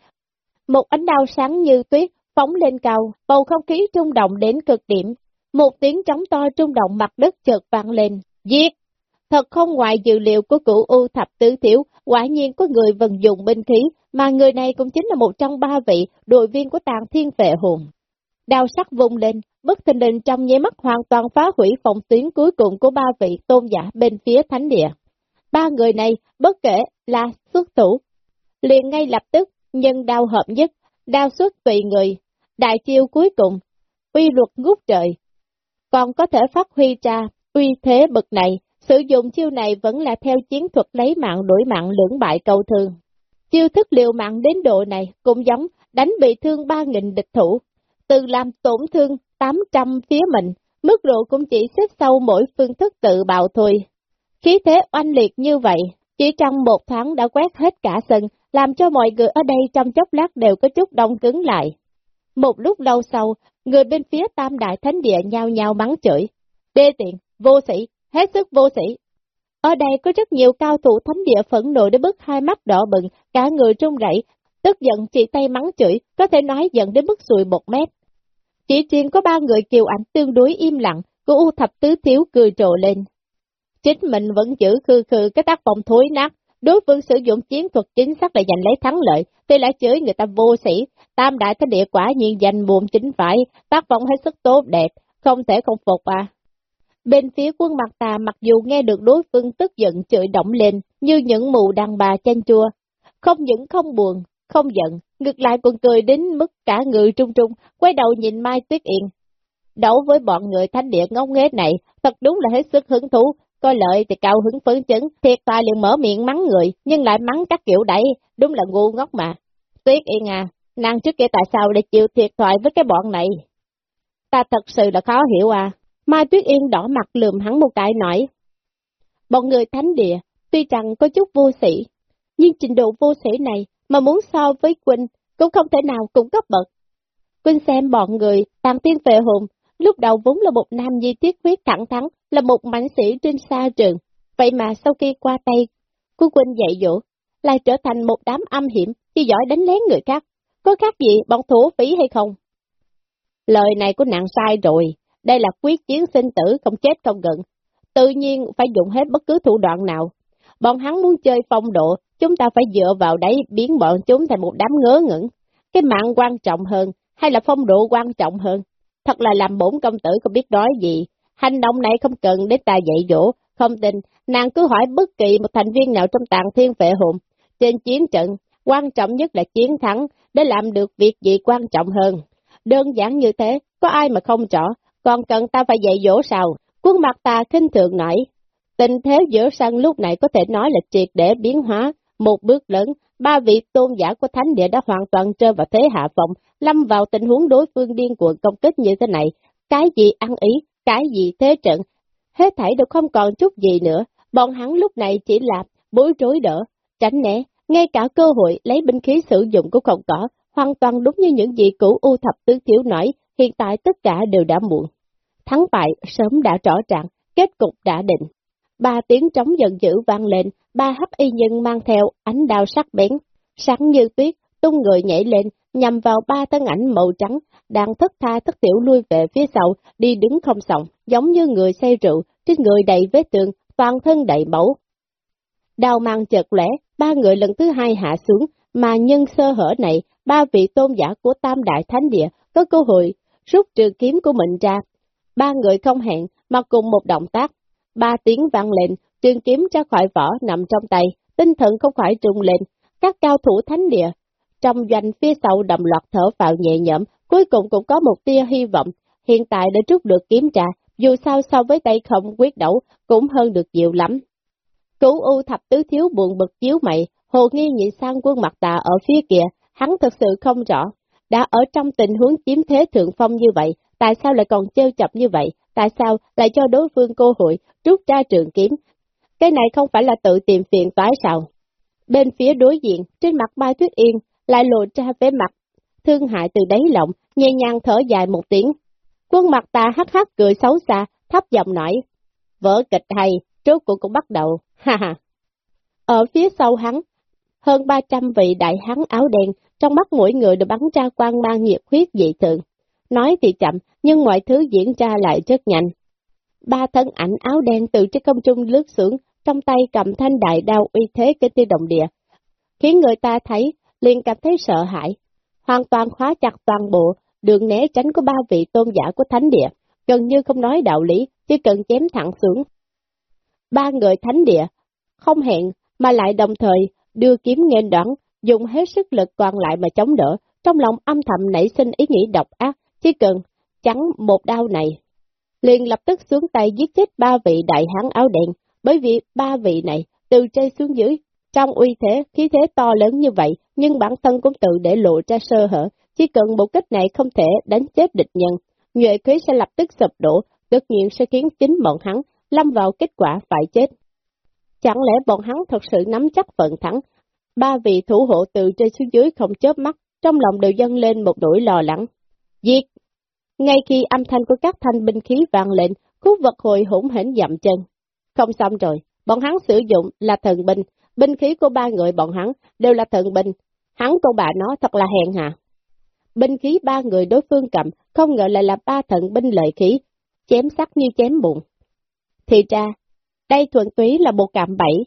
Một ánh đao sáng như tuyết phóng lên cao, bầu không khí trung động đến cực điểm. Một tiếng trống to trung động mặt đất chợt vang lên, giết! Thật không ngoài dự liệu của cụ U thập tứ thiếu, quả nhiên có người vận dụng binh khí, mà người này cũng chính là một trong ba vị đội viên của tàng thiên vệ hồn. Đao sắc vung lên, bất thình lình trong nháy mắt hoàn toàn phá hủy phòng tuyến cuối cùng của ba vị tôn giả bên phía thánh địa. Ba người này, bất kể là xuất thủ, liền ngay lập tức, nhân đao hợp nhất, đao xuất tùy người, đại chiêu cuối cùng, uy luật ngút trời. Còn có thể phát huy ra uy thế bậc này, sử dụng chiêu này vẫn là theo chiến thuật lấy mạng đổi mạng lưỡng bại cầu thường. Chiêu thức liều mạng đến độ này cũng giống đánh bị thương 3.000 địch thủ, từ làm tổn thương 800 phía mình, mức độ cũng chỉ xếp sau mỗi phương thức tự bạo thôi. Khí thế oanh liệt như vậy, chỉ trong một tháng đã quét hết cả sân, làm cho mọi người ở đây trong chốc lát đều có chút đông cứng lại. Một lúc lâu sau, người bên phía tam đại thánh địa nhao nhao mắng chửi. Đê tiện, vô sĩ, hết sức vô sĩ. Ở đây có rất nhiều cao thủ thánh địa phẫn nộ đến bức hai mắt đỏ bừng, cả người trung rẩy, tức giận chỉ tay mắng chửi, có thể nói giận đến mức sùi một mét. Chỉ riêng có ba người kiều ảnh tương đối im lặng, của U thập tứ thiếu cười trồ lên. Chính mình vẫn giữ khư khư cái tác phòng thối nát, đối phương sử dụng chiến thuật chính xác để giành lấy thắng lợi, thì lại chửi người ta vô sĩ, tam đại thánh địa quả nhiên giành buồn chính phải, tác phong hết sức tốt đẹp, không thể không phục à. Bên phía quân mặt tà mặc dù nghe được đối phương tức giận chửi động lên, như những mù đàn bà chanh chua, không những không buồn, không giận, ngược lại còn cười đến mức cả người trung trung, quay đầu nhìn Mai Tuyết Yên. Đấu với bọn người thanh địa ngốc nghếch này, thật đúng là hết sức hứng thú, coi lợi thì cao hứng phấn chấn, thiệt tài liền mở miệng mắng người, nhưng lại mắng các kiểu đẩy, đúng là ngu ngốc mà. Tuyết Yên à, nàng trước kia tại sao lại chịu thiệt thoại với cái bọn này? Ta thật sự là khó hiểu à. Mai Tuyết Yên đỏ mặt lườm hắn một cái nói. Bọn người thánh địa, tuy rằng có chút vô sĩ, nhưng trình độ vô sĩ này mà muốn so với Quỳnh cũng không thể nào cùng cấp bậc. Quỳnh xem bọn người tàn tiên về hồn, lúc đầu vốn là một nam nhi tiết huyết thẳng thắn, là một mảnh sĩ trên xa trường, vậy mà sau khi qua tay của Quỳnh dạy dỗ, lại trở thành một đám âm hiểm, chỉ giỏi đánh lén người khác, có khác gì bọn thủ phí hay không? Lời này của nàng sai rồi, đây là quyết chiến sinh tử không chết không gần, tự nhiên phải dùng hết bất cứ thủ đoạn nào. Bọn hắn muốn chơi phong độ, chúng ta phải dựa vào đấy biến bọn chúng thành một đám ngớ ngẩn. Cái mạng quan trọng hơn, hay là phong độ quan trọng hơn? Thật là làm bổn công tử không biết nói gì. Hành động này không cần để ta dạy dỗ, không tin, nàng cứ hỏi bất kỳ một thành viên nào trong tàng thiên vệ hồn. Trên chiến trận, quan trọng nhất là chiến thắng, để làm được việc gì quan trọng hơn. Đơn giản như thế, có ai mà không rõ, còn cần ta phải dạy dỗ sao? Quân mặt ta khinh thường nãy. tình thế giữa sân lúc này có thể nói là triệt để biến hóa, một bước lớn, ba vị tôn giả của thánh địa đã hoàn toàn rơi vào thế hạ phong, lâm vào tình huống đối phương điên cuồng công kích như thế này. Cái gì ăn ý, cái gì thế trận, hết thảy đều không còn chút gì nữa. Bọn hắn lúc này chỉ là bối rối đỡ, tránh né, ngay cả cơ hội lấy binh khí sử dụng cũng không có, hoàn toàn đúng như những gì cũ u thập tứ thiếu nói, hiện tại tất cả đều đã muộn. Thắng bại sớm đã rõ ràng, kết cục đã định. Ba tiếng trống giận dữ vang lên, ba hấp y nhân mang theo ánh đao sắc bén, sáng như tuyết, tung người nhảy lên, nhằm vào ba thân ảnh màu trắng, đang thất tha thất tiểu lui về phía sau, đi đứng không sòng, giống như người say rượu, trên người đầy vết thương, toàn thân đầy máu Đào mang chợt lẻ, ba người lần thứ hai hạ xuống, mà nhân sơ hở này, ba vị tôn giả của Tam Đại Thánh Địa có cơ hội rút trường kiếm của mình ra. Ba người không hẹn, mà cùng một động tác, Ba tiếng vang lên, trường kiếm ra khỏi vỏ nằm trong tay, tinh thần không khỏi trùng lên. Các cao thủ thánh địa, trong doanh phía sau đầm loạt thở vào nhẹ nhõm, cuối cùng cũng có một tia hy vọng. Hiện tại đã trút được kiếm trà, dù sao so với tay không quyết đấu, cũng hơn được nhiều lắm. Cửu U thập tứ thiếu buồn bực chiếu mày, hồ nghi nhịn sang quân mặt tà ở phía kia, hắn thật sự không rõ. Đã ở trong tình huống chiếm thế thượng phong như vậy, tại sao lại còn trêu chập như vậy, tại sao lại cho đối phương cơ hội rút ra trường kiếm. Cái này không phải là tự tìm phiền toái sao. Bên phía đối diện, trên mặt Mai Tuyết Yên, lại lộ ra vẻ mặt, thương hại từ đáy lòng, nhẹ nhàng thở dài một tiếng. Quân mặt ta hắc hắc cười xấu xa, thấp giọng nói, vỡ kịch hay, trước cuộc cũng bắt đầu, ha ha. Ở phía sau hắn, hơn 300 vị đại hắn áo đen, trong mắt mỗi người đều bắn ra quang mang nhiệt huyết dị thường. Nói thì chậm, nhưng mọi thứ diễn ra lại rất nhanh. Ba thân ảnh áo đen từ trên công trung lướt xuống, trong tay cầm thanh đại đao uy thế kinh tiêu động địa, khiến người ta thấy, liền cảm thấy sợ hãi, hoàn toàn khóa chặt toàn bộ đường né tránh của ba vị tôn giả của thánh địa, gần như không nói đạo lý, chỉ cần chém thẳng xuống. Ba người thánh địa, không hẹn, mà lại đồng thời đưa kiếm nghênh đoán, dùng hết sức lực còn lại mà chống đỡ, trong lòng âm thầm nảy sinh ý nghĩ độc ác, chỉ cần chắn một đao này. Liền lập tức xuống tay giết chết ba vị đại hán áo đen, bởi vì ba vị này từ trên xuống dưới, trong uy thế, khí thế to lớn như vậy, nhưng bản thân cũng tự để lộ ra sơ hở, chỉ cần một kích này không thể đánh chết địch nhân, nhuệ khí sẽ lập tức sụp đổ, tất nhiên sẽ khiến chính bọn hắn lâm vào kết quả phải chết. Chẳng lẽ bọn hắn thật sự nắm chắc vận thắng? Ba vị thủ hộ từ trên xuống dưới không chớp mắt, trong lòng đều dâng lên một nỗi lo lắng. diệt Ngay khi âm thanh của các thanh binh khí vang lên, khu vật hồi hỗn hển dậm chân. Không xong rồi, bọn hắn sử dụng là thần binh, binh khí của ba người bọn hắn đều là thần binh. Hắn con bà nó thật là hèn hạ. Binh khí ba người đối phương cầm, không ngờ lại là ba thần binh lợi khí, chém sắc như chém bụng. Thì ra, đây thuận túy là một cạm bẫy.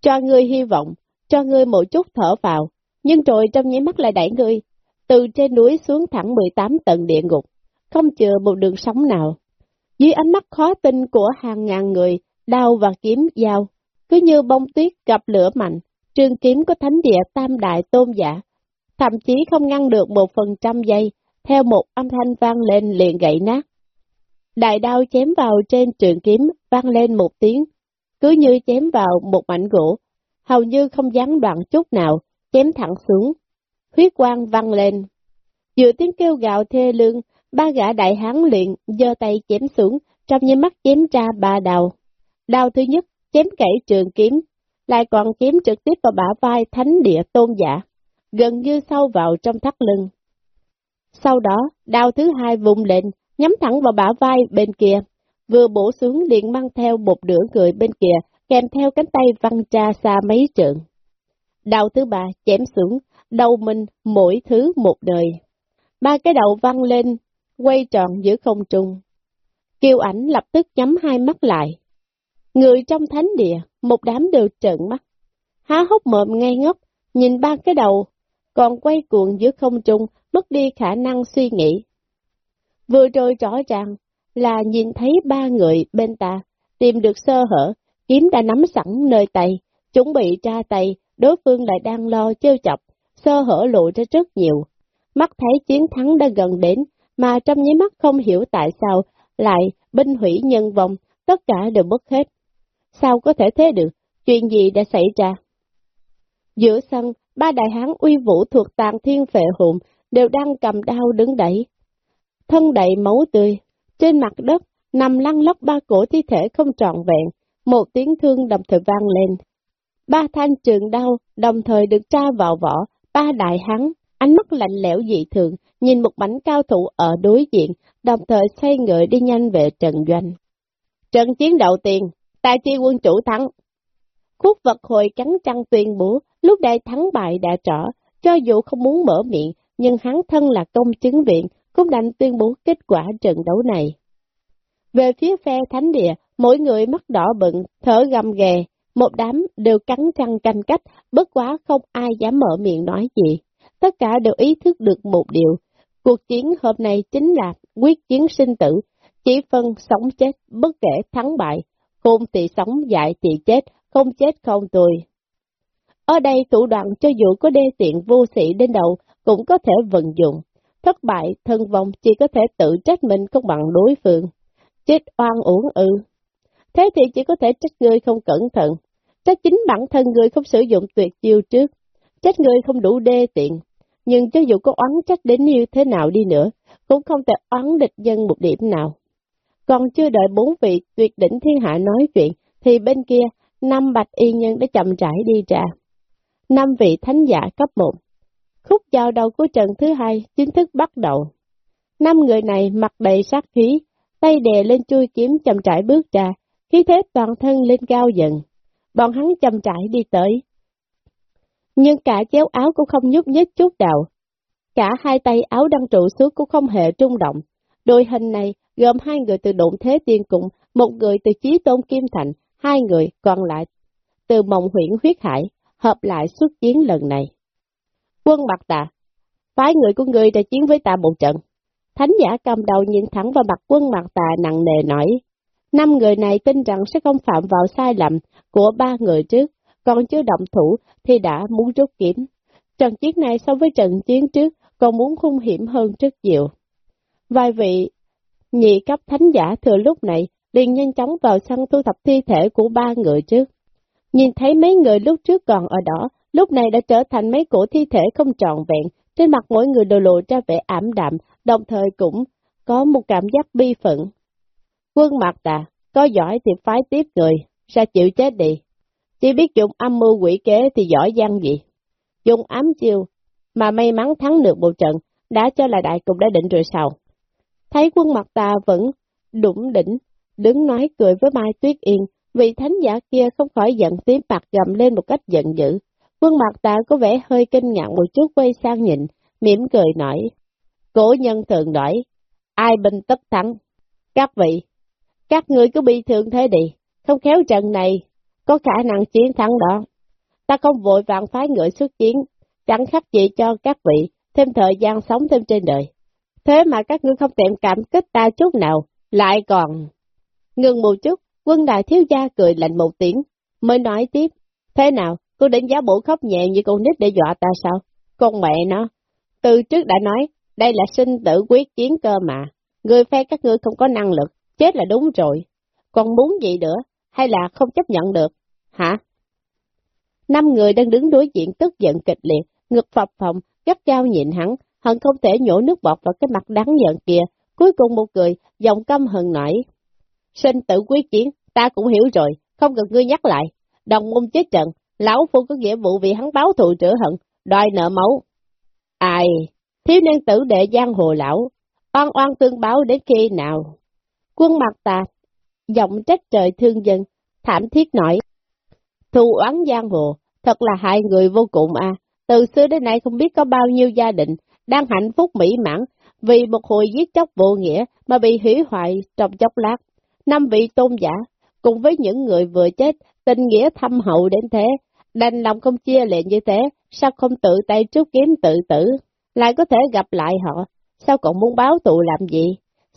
Cho ngươi hy vọng, cho ngươi một chút thở vào, nhưng rồi trong nháy mắt lại đẩy ngươi, từ trên núi xuống thẳng 18 tầng địa ngục, không chừa một đường sống nào. Dưới ánh mắt khó tin của hàng ngàn người, đao và kiếm dao, cứ như bông tuyết gặp lửa mạnh, trường kiếm của thánh địa tam đại tôn giả, thậm chí không ngăn được một phần trăm giây, theo một âm thanh vang lên liền gãy nát. Đại đao chém vào trên trường kiếm vang lên một tiếng, cứ như chém vào một mảnh gỗ, hầu như không gián đoạn chút nào, chém thẳng xuống. Huyết quang văng lên. Giữa tiếng kêu gạo thê lương, ba gã đại hán liền giơ tay chém xuống, trong như mắt chém ra ba đào. Đao thứ nhất, chém cậy trường kiếm, lại còn kiếm trực tiếp vào bả vai thánh địa tôn giả, gần như sâu vào trong thắt lưng. Sau đó, đao thứ hai vùng lên, nhắm thẳng vào bả vai bên kia, vừa bổ xuống liền mang theo một nửa người bên kia, kèm theo cánh tay văng ra xa mấy trượng. Đao thứ ba chém xuống, đầu mình mỗi thứ một đời. Ba cái đầu văng lên, quay tròn giữa không trung. Kiều ảnh lập tức nhắm hai mắt lại. Người trong thánh địa, một đám đều trợn mắt. Há hốc mộm ngay ngốc, nhìn ba cái đầu, còn quay cuộn giữa không trung, mất đi khả năng suy nghĩ. Vừa rồi rõ ràng là nhìn thấy ba người bên ta, tìm được sơ hở, kiếm đã nắm sẵn nơi tay, chuẩn bị tra tay, đối phương lại đang lo trêu chọc, sơ hở lộ ra rất nhiều. Mắt thấy chiến thắng đã gần đến, mà trong nháy mắt không hiểu tại sao lại binh hủy nhân vong, tất cả đều mất hết. Sao có thể thế được? Chuyện gì đã xảy ra? Giữa sân, ba đại hán uy vũ thuộc tàng thiên phệ hồn đều đang cầm đao đứng đẩy. Thân đầy máu tươi, trên mặt đất nằm lăn lóc ba cổ thi thể không trọn vẹn, một tiếng thương đồng thời vang lên. Ba thanh trường đao đồng thời được tra vào vỏ, ba đại hán, ánh mắt lạnh lẽo dị thường, nhìn một mảnh cao thủ ở đối diện, đồng thời xoay người đi nhanh về Trần Doanh. Trận chiến đầu tiên, tài chi quân chủ thắng. Khúc vật hồi cắn trăng tuyên bố, lúc đây thắng bại đã rõ, cho dù không muốn mở miệng, nhưng hắn thân là công chứng viện, cũng đành tuyên bố kết quả trận đấu này. Về phía phe thánh địa, mỗi người mắt đỏ bừng, thở gầm ghè, một đám đều cắn răng canh cách, bất quá không ai dám mở miệng nói gì. Tất cả đều ý thức được một điều, cuộc chiến hôm nay chính là quyết chiến sinh tử, chỉ phân sống chết, bất kể thắng bại, khôn tỷ sống, dại tỷ chết, không chết không tùy. Ở đây thủ đoạn cho dù có đê tiện vô sĩ đến đầu cũng có thể vận dụng. Thất bại, thân vong chỉ có thể tự trách mình không bằng đối phương. Chết oan uổng ư. Thế thì chỉ có thể trách người không cẩn thận. Trách chính bản thân người không sử dụng tuyệt chiêu trước. Trách người không đủ đê tiện. Nhưng cho dù có oán trách đến như thế nào đi nữa, cũng không thể oán địch dân một điểm nào. Còn chưa đợi bốn vị tuyệt đỉnh thiên hạ nói chuyện, thì bên kia, năm bạch y nhân đã chậm rãi đi ra. Năm vị thánh giả cấp 1. Khúc giao đầu của trận thứ hai chính thức bắt đầu. Năm người này mặc đầy sát khí, tay đè lên chui kiếm chậm rãi bước ra, khí thế toàn thân lên cao dần. Bọn hắn chậm rãi đi tới. Nhưng cả chéo áo cũng không nhúc nhích chút nào. Cả hai tay áo đang trụ xuống cũng không hề trung động. Đôi hình này gồm hai người từ độn thế tiên cùng, một người từ chí tôn kim thành, hai người còn lại từ mộng huyễn huyết hải, hợp lại xuất chiến lần này. Quân bạc tà, phái người của người đã chiến với ta một trận. Thánh giả cầm đầu nhìn thẳng vào mặt quân bạc tà nặng nề nói, năm người này tin rằng sẽ không phạm vào sai lầm của ba người trước, còn chưa động thủ thì đã muốn rút kiếm. Trận chiến này so với trận chiến trước còn muốn hung hiểm hơn rất nhiều. Vài vị nhị cấp thánh giả thừa lúc này liền nhanh chóng vào sân thu thập thi thể của ba người trước. Nhìn thấy mấy người lúc trước còn ở đó, lúc này đã trở thành mấy cổ thi thể không trọn vẹn, trên mặt mỗi người đều lộ ra vẻ ảm đạm, đồng thời cũng có một cảm giác bi phận. Quân mặt tà, có giỏi thì phái tiếp người, sao chịu chết đi. Chỉ biết dùng âm mưu quỷ kế thì giỏi gian gì. Dùng ám chiêu, mà may mắn thắng được một trận, đã cho là đại cục đã định rồi sao. Thấy quân mặt ta vẫn đủng đỉnh, đứng nói cười với Mai Tuyết Yên, vị thánh giả kia không khỏi giận tím mặt gầm lên một cách giận dữ. Quân mặt ta có vẻ hơi kinh ngạc một chút quay sang nhìn, mỉm cười nói. Cổ nhân thường nói, ai bình tất thắng. Các vị, các ngươi cứ bị thương thế đi, không khéo trận này, có khả năng chiến thắng đó. Ta không vội vàng phái người xuất chiến, chẳng khác gì cho các vị thêm thời gian sống thêm trên đời. Thế mà các ngươi không tiệm cảm kích ta chút nào, lại còn... Ngừng một chút, quân đại thiếu gia cười lạnh một tiếng, mới nói tiếp. Thế nào, cô định giá bộ khóc nhẹ như con nít để dọa ta sao? Con mẹ nó, từ trước đã nói, đây là sinh tử quyết chiến cơ mà. Người phe các ngươi không có năng lực, chết là đúng rồi. Còn muốn gì nữa, hay là không chấp nhận được, hả? Năm người đang đứng đối diện tức giận kịch liệt, ngực phập phồng, gắt cao nhịn hắn, hận không thể nhổ nước bọt vào cái mặt đáng giận kia. Cuối cùng một cười, giọng căm hận nổi. Sinh tử quyết chiến, ta cũng hiểu rồi, không cần ngươi nhắc lại. Đồng môn chết trận, lão phu có nghĩa vụ vì hắn báo thù rửa hận, đòi nợ máu. Ai, thiếu niên tử đệ giang hồ lão, oan oan tương báo đến khi nào? Quân mặt ta, giọng trách trời thương dân, thảm thiết nổi. Thù oán giang hồ, thật là hại người vô cùng à. Từ xưa đến nay không biết có bao nhiêu gia đình đang hạnh phúc mỹ mãn vì một hồi giết chóc vô nghĩa mà bị hủy hoại trong chốc lát. Năm vị tôn giả, cùng với những người vừa chết, tình nghĩa thâm hậu đến thế, đành lòng không chia lệ như thế, sao không tự tay trước kiếm tự tử, lại có thể gặp lại họ, sao còn muốn báo tụ làm gì,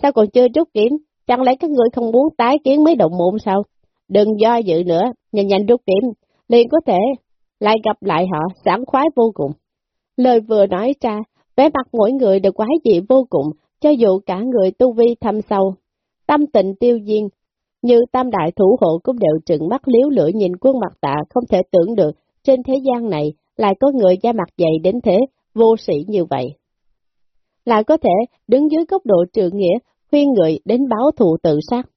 sao còn chưa trút kiếm, chẳng lẽ các người không muốn tái kiến mấy đồng môn sao? Đừng do dự nữa, nhanh nhanh rút kiếm, liền có thể lại gặp lại họ, sảng khoái vô cùng. Lời vừa nói ra, vẻ mặt mỗi người đều quái dị vô cùng, cho dù cả người tu vi thâm sâu. Tâm tình tiêu diên, như tam đại thủ hộ cũng đều trừng mắt liếu lửa nhìn quân mặt tạ không thể tưởng được trên thế gian này lại có người da mặt dày đến thế, vô sĩ như vậy. Lại có thể đứng dưới góc độ trượng nghĩa, khuyên người đến báo thù tự sát.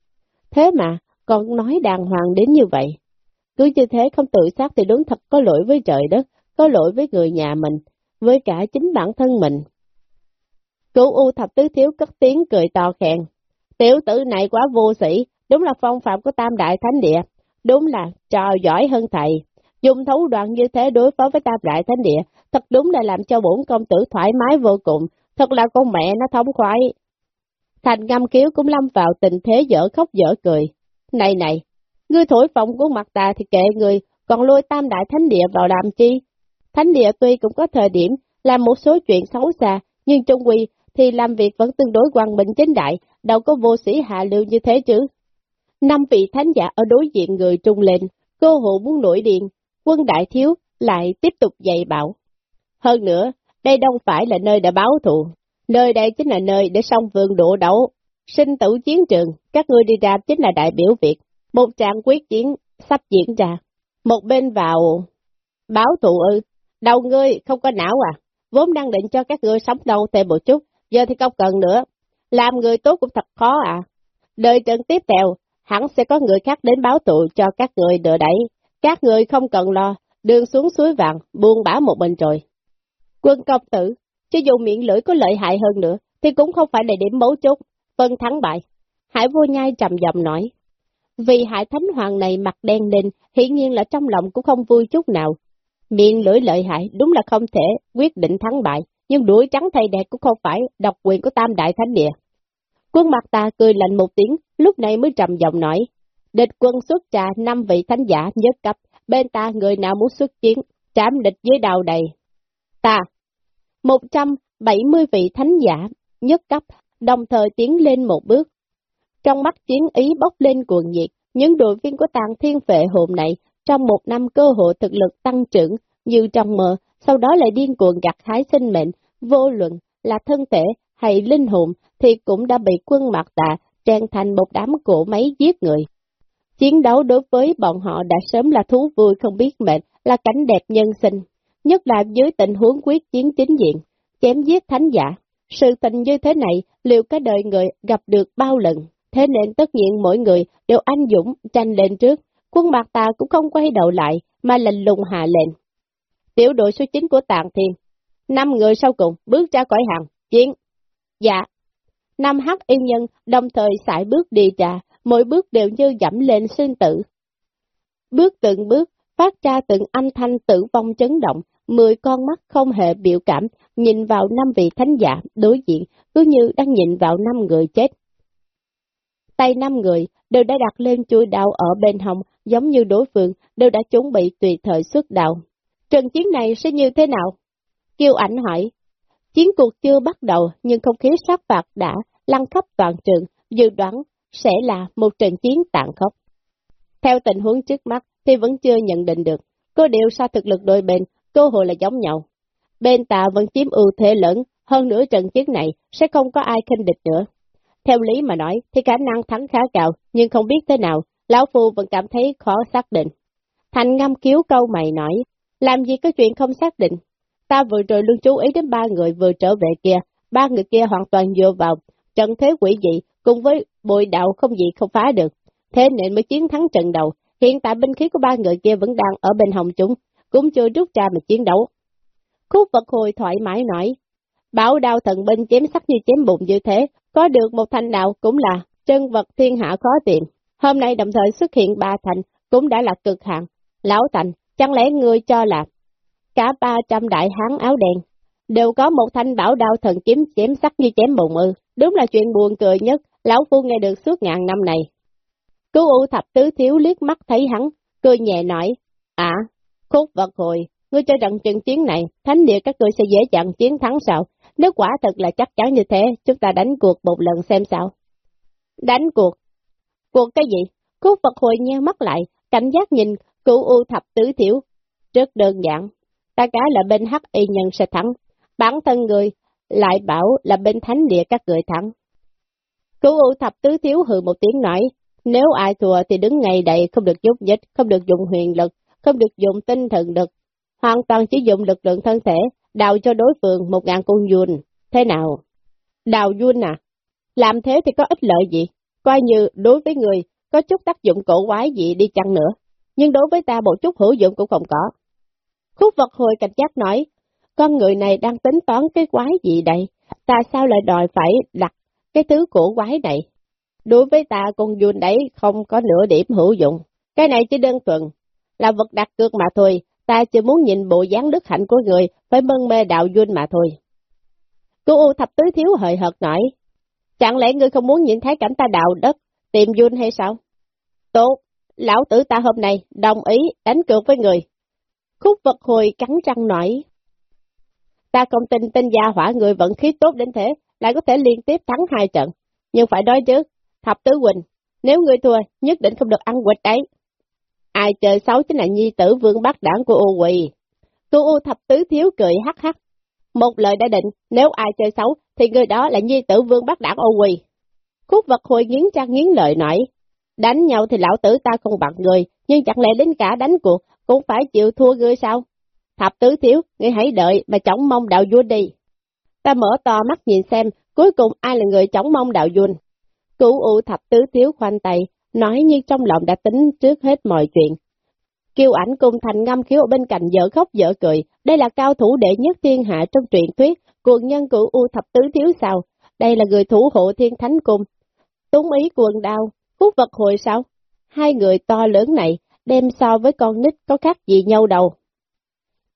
Thế mà, còn nói đàng hoàng đến như vậy. Cứ như thế không tự sát thì đúng thật có lỗi với trời đất, có lỗi với người nhà mình, với cả chính bản thân mình. Cửu U thập tứ thiếu cất tiếng cười to khen. Tiểu tử này quá vô sĩ, đúng là phong phạm của tam đại thánh địa, đúng là trò giỏi hơn thầy. Dùng thấu đoạn như thế đối phó với tam đại thánh địa, thật đúng là làm cho bổn công tử thoải mái vô cùng, thật là con mẹ nó thống khoái. Thành ngâm kiếu cũng lâm vào tình thế dở khóc dở cười. Này này, ngươi thổi phồng của mặt ta thì kệ người, còn lôi tam đại thánh địa vào làm chi? Thánh địa tuy cũng có thời điểm làm một số chuyện xấu xa, nhưng trung quy thì làm việc vẫn tương đối quan bình chính đại, đâu có vô sĩ hạ lưu như thế chứ. Năm vị thánh giả ở đối diện người trung lên, cô hộ muốn nổi điện, quân đại thiếu lại tiếp tục dạy bảo. Hơn nữa, đây đâu phải là nơi để báo thù, nơi đây chính là nơi để song vương đổ đấu, sinh tử chiến trường, các ngươi đi ra chính là đại biểu Việt, một trạng quyết chiến sắp diễn ra. Một bên vào báo thù ư, đầu ngươi không có não à, vốn đang định cho các ngươi sống đâu thêm một chút, giờ thì không cần nữa, làm người tốt cũng thật khó à. Đời trận tiếp theo, hẳn sẽ có người khác đến báo tụ cho các người đỡ đẩy. Các người không cần lo, đường xuống suối vàng, buông bả một mình rồi. Quân công tử, cho dù miệng lưỡi có lợi hại hơn nữa, thì cũng không phải là điểm mấu chốt, phân thắng bại. Hải vô nhai trầm giọng nói. Vì hải thánh hoàng này mặt đen lên, hiển nhiên là trong lòng cũng không vui chút nào. Miệng lưỡi lợi hại đúng là không thể quyết định thắng bại, nhưng đuổi trắng thay đẹp cũng không phải độc quyền của tam đại thánh địa. Quân mặt ta cười lạnh một tiếng, lúc này mới trầm giọng nói, địch quân xuất trà năm vị thánh giả nhất cấp, bên ta người nào muốn xuất chiến, trảm địch dưới đầu đầy. Ta, 170 vị thánh giả nhất cấp, đồng thời tiến lên một bước. Trong mắt chiến ý bốc lên cuồng nhiệt, những đội viên của tàng thiên vệ hôm này trong một năm cơ hội thực lực tăng trưởng như trong mơ, sau đó lại điên cuồng gặt hái sinh mệnh, vô luận là thân thể hay linh hồn thì cũng đã bị quân mặt tạ trang thành một đám cổ máy giết người. Chiến đấu đối với bọn họ đã sớm là thú vui không biết mệt, là cảnh đẹp nhân sinh, nhất là dưới tình huống quyết chiến chính diện, chém giết thánh giả. Sự tình như thế này, liệu cả đời người gặp được bao lần? Thế nên tất nhiên mỗi người đều anh dũng tranh lên trước, quân mặt ta cũng không quay đầu lại, mà lệnh lùng hạ lệnh. Tiểu đội số 9 của Tạng Thiên, năm người sau cùng bước ra khỏi hàng, chiến. Dạ. Năm hắc yên nhân đồng thời sải bước đi ra, mỗi bước đều như dẫm lên sinh tử. Bước từng bước, phát ra từng âm thanh tử vong chấn động, mười con mắt không hề biểu cảm, nhìn vào năm vị thánh giả đối diện, cứ như đang nhìn vào năm người chết. Tay năm người đều đã đặt lên chuôi đạo ở bên hồng, giống như đối phương, đều đã chuẩn bị tùy thời xuất đạo. Trận chiến này sẽ như thế nào? Kiều ảnh hỏi. Chiến cuộc chưa bắt đầu, nhưng không khí sát phạt đã lăn khắp toàn trường, dự đoán sẽ là một trận chiến tàn khốc. Theo tình huống trước mắt thì vẫn chưa nhận định được, có điều sao thực lực đôi bên, cơ hội là giống nhau. Bên tạ vẫn chiếm ưu thế lớn, hơn nữa trận chiến này sẽ không có ai khinh địch nữa. Theo lý mà nói thì khả năng thắng khá cao, nhưng không biết thế nào, Lão Phu vẫn cảm thấy khó xác định. Thành ngâm cứu câu mày nói, làm gì có chuyện không xác định. Ta vừa rồi luôn chú ý đến ba người vừa trở về kia, ba người kia hoàn toàn dựa vào, trận thế quỷ dị, cùng với bội đạo không gì không phá được. Thế nên mới chiến thắng trận đầu, hiện tại binh khí của ba người kia vẫn đang ở bên hồng chúng, cũng chưa rút ra mà chiến đấu. Khúc vật hồi thoải mái nói, bảo đao thần binh chém sắc như chém bụng như thế, có được một thanh đạo cũng là chân vật thiên hạ khó tìm. Hôm nay đồng thời xuất hiện ba thành cũng đã là cực hạn. Lão Thành, chẳng lẽ ngươi cho là cả ba trăm đại hán áo đen đều có một thanh bảo đao thần kiếm chém sắc như chém bụng ư. Đúng là chuyện buồn cười nhất, lão phu nghe được suốt ngàn năm này. Cứu u thập tứ thiếu liếc mắt thấy hắn, cười nhẹ nói, À, khúc vật hồi, ngươi cho rằng trận chiến này, thánh địa các ngươi sẽ dễ dàng chiến thắng sao? Nếu quả thật là chắc chắn như thế, chúng ta đánh cuộc một lần xem sao. Đánh cuộc? Cuộc cái gì? Khúc vật hồi nheo mắt lại, cảnh giác nhìn, cứu u thập tứ thiếu. Rất đơn giản, ta cá là bên hắc y nhân sẽ thắng, bản thân người lại bảo là bên thánh địa các người thắng. Cứu u thập tứ thiếu hừ một tiếng nói, nếu ai thua thì đứng ngay đây không được giúp nhích, không được dùng huyền lực, không được dùng tinh thần lực, hoàn toàn chỉ dùng lực lượng thân thể, đào cho đối phương một ngàn con dùn. Thế nào? Đào dùn à? Làm thế thì có ích lợi gì? Coi như đối với người có chút tác dụng cổ quái gì đi chăng nữa, nhưng đối với ta một chút hữu dụng cũng không có. Khúc vật hồi cảnh giác nói, con người này đang tính toán cái quái gì đây? Ta sao lại đòi phải đặt cái thứ cổ quái này? Đối với ta con dùn đấy không có nửa điểm hữu dụng. Cái này chỉ đơn thuần là vật đặt cược mà thôi, ta chỉ muốn nhìn bộ dáng đức hạnh của người, phải mân mê đạo duyên mà thôi. Cô U thập tứ thiếu hời hợt nói, chẳng lẽ ngươi không muốn nhìn thấy cảnh ta đạo đất, tìm duyên hay sao? Tốt, lão tử ta hôm nay đồng ý đánh cược với người. Khúc vật hồi cắn răng nói, ta không tin tên gia hỏa người vận khí tốt đến thế, lại có thể liên tiếp thắng hai trận. Nhưng phải nói chứ, thập tứ huynh, nếu ngươi thua, nhất định không được ăn quịch đấy. Ai chơi xấu chính là nhi tử vương bắt đảng của U Quỳ. Cô U thập tứ thiếu cười hắc hắc. Một lời đã định, nếu ai chơi xấu, thì người đó là nhi tử vương bắt đảng U Quỳ. Khúc vật hồi nghiến trang nghiến lợi nói, đánh nhau thì lão tử ta không bằng người, nhưng chẳng lẽ đến cả đánh cuộc, cũng phải chịu thua ngươi sao? Thập tứ thiếu, ngươi hãy đợi mà chống mong đạo vua đi. Ta mở to mắt nhìn xem, cuối cùng ai là người chống mong đạo vua. Cửu U thập tứ thiếu khoanh tay, nói như trong lòng đã tính trước hết mọi chuyện. Kiều ảnh cùng thành ngâm khiếu ở bên cạnh dở khóc dở cười, đây là cao thủ đệ nhất thiên hạ trong truyện thuyết, cuồng nhân của U thập tứ thiếu sao, đây là người thủ hộ thiên thánh cung. Túng ý cuồng đao, hút vật hội sao? hai người to lớn này, đem so với con nít có khác gì nhau đâu.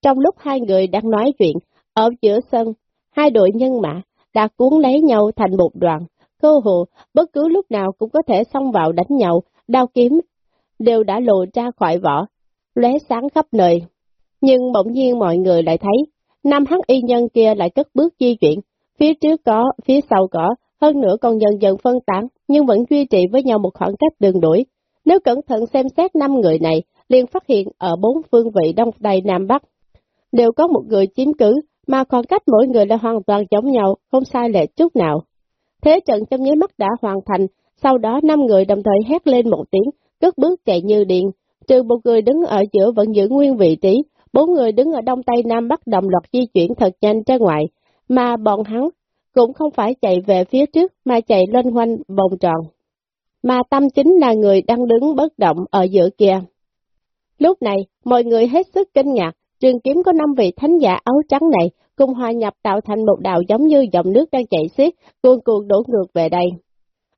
Trong lúc hai người đang nói chuyện, ở giữa sân, hai đội nhân mã đã cuốn lấy nhau thành một đoàn, cơ hồ bất cứ lúc nào cũng có thể xông vào đánh nhau, đao kiếm đều đã lộ ra khỏi vỏ, lóe sáng khắp nơi. Nhưng bỗng nhiên mọi người lại thấy, năm hắc y nhân kia lại cất bước di chuyển, phía trước có, phía sau có, hơn nữa còn dần dần phân tán, nhưng vẫn duy trì với nhau một khoảng cách đường đuổi. Nếu cẩn thận xem xét năm người này, liền phát hiện ở bốn phương vị Đông Tây Nam Bắc, đều có một người chiếm cứ, mà khoảng cách mỗi người là hoàn toàn giống nhau, không sai lệch chút nào. Thế trận trong nháy mắt đã hoàn thành, sau đó năm người đồng thời hét lên một tiếng, cất bước chạy như điện, trừ một người đứng ở giữa vẫn giữ nguyên vị trí, bốn người đứng ở đông tây nam bắc đồng loạt di chuyển thật nhanh ra ngoài, mà bọn hắn cũng không phải chạy về phía trước mà chạy lên quanh vòng tròn. Mà tâm chính là người đang đứng bất động ở giữa kia. Lúc này, mọi người hết sức kinh ngạc, trường kiếm có năm vị thánh giả áo trắng này cùng hòa nhập tạo thành một đạo giống như dòng nước đang chảy xiết, cuồn cuộn đổ ngược về đây.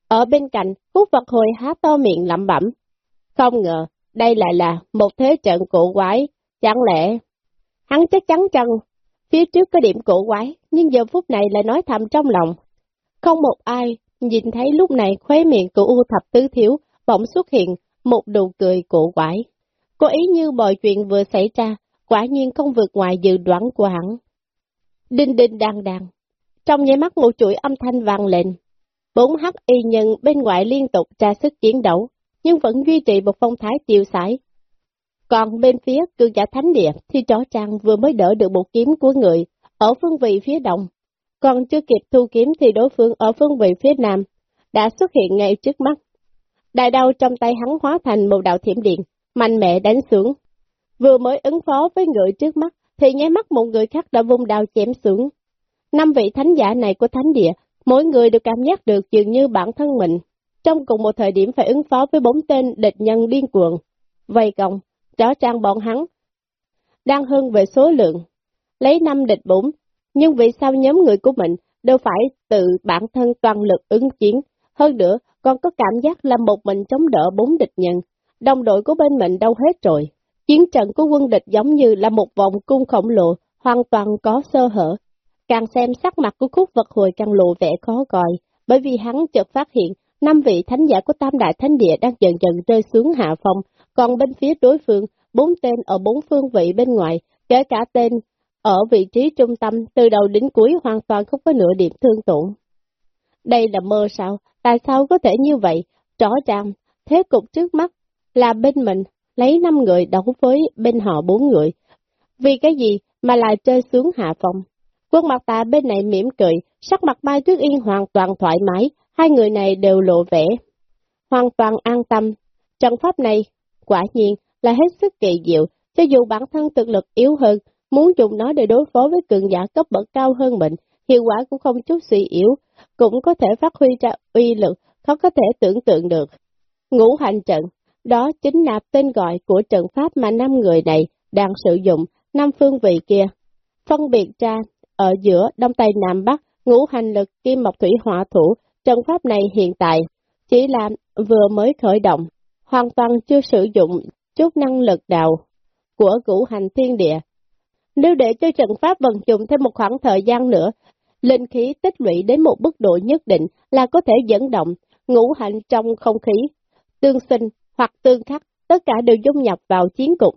Ở bên cạnh, hút vật hồi há to miệng lẩm bẩm. Không ngờ, đây lại là một thế trận cổ quái, chẳng lẽ... Hắn chắc chắn chăng, phía trước có điểm cổ quái, nhưng giờ phút này lại nói thầm trong lòng. Không một ai nhìn thấy lúc này khóe miệng của U Thập Tứ Thiếu bỗng xuất hiện một nụ cười cổ quái. Có ý như mọi chuyện vừa xảy ra, quả nhiên không vượt ngoài dự đoán của hắn. Đinh đinh đang đang. Trong nháy mắt một chuỗi âm thanh vang lên. Bốn hắc y nhân bên ngoài liên tục tra sức chiến đấu, nhưng vẫn duy trì một phong thái tiêu sái. Còn bên phía cương giả thánh địa thì chó trang vừa mới đỡ được một kiếm của người ở phương vị phía đông. Còn chưa kịp thu kiếm thì đối phương ở phương vị phía nam đã xuất hiện ngay trước mắt. Đại đao trong tay hắn hóa thành một đạo thiểm điện, mạnh mẽ đánh xuống. Vừa mới ứng phó với người trước mắt thì nháy mắt một người khác đã vung đao chém xuống. Năm vị thánh giả này của thánh địa, mỗi người đều cảm giác được dường như bản thân mình, trong cùng một thời điểm phải ứng phó với bốn tên địch nhân điên cuồng. Vây công, rõ ràng bọn hắn đang hơn về số lượng, lấy năm địch bốn, nhưng vì sao nhóm người của mình đều phải tự bản thân toàn lực ứng chiến, hơn nữa còn có cảm giác là một mình chống đỡ bốn địch nhân, đồng đội của bên mình đâu hết rồi. Chiến trận của quân địch giống như là một vòng cung khổng lồ, hoàn toàn có sơ hở. Càng xem sắc mặt của khúc vật hồi càng lộ vẻ khó coi, bởi vì hắn chợt phát hiện năm vị thánh giả của Tam Đại Thánh Địa đang dần dần rơi xuống hạ phong, còn bên phía đối phương, bốn tên ở bốn phương vị bên ngoài, kể cả tên ở vị trí trung tâm từ đầu đến cuối hoàn toàn không có nửa điểm thương tổn. Đây là mơ sao? Tại sao có thể như vậy? Rõ ràng, thế cục trước mắt là bên mình lấy 5 người đấu với bên họ 4 người. Vì cái gì mà lại chơi xuống hạ phòng? Quân mặt tà bên này mỉm cười, sắc mặt Mai Tuyết Yên hoàn toàn thoải mái, hai người này đều lộ vẻ. Hoàn toàn an tâm, trận pháp này, quả nhiên là hết sức kỳ diệu, cho dù bản thân thực lực yếu hơn, muốn dùng nó để đối phó với cường giả cấp bậc cao hơn mình, hiệu quả cũng không chút suy yếu, cũng có thể phát huy ra uy lực, khó có thể tưởng tượng được. Ngũ hành trận, đó chính là tên gọi của trận pháp mà năm người này đang sử dụng, năm phương vị kia. Phân biệt ra, ở giữa Đông Tây Nam Bắc, ngũ hành lực kim mộc thủy hỏa thủ, trận pháp này hiện tại chỉ là vừa mới khởi động, hoàn toàn chưa sử dụng chút năng lực đạo của ngũ hành thiên địa. Nếu để cho trận pháp vận dụng thêm một khoảng thời gian nữa, linh khí tích lũy đến một mức độ nhất định là có thể dẫn động ngũ hành trong không khí, tương sinh hoặc tương khắc, tất cả đều dung nhập vào chiến cục.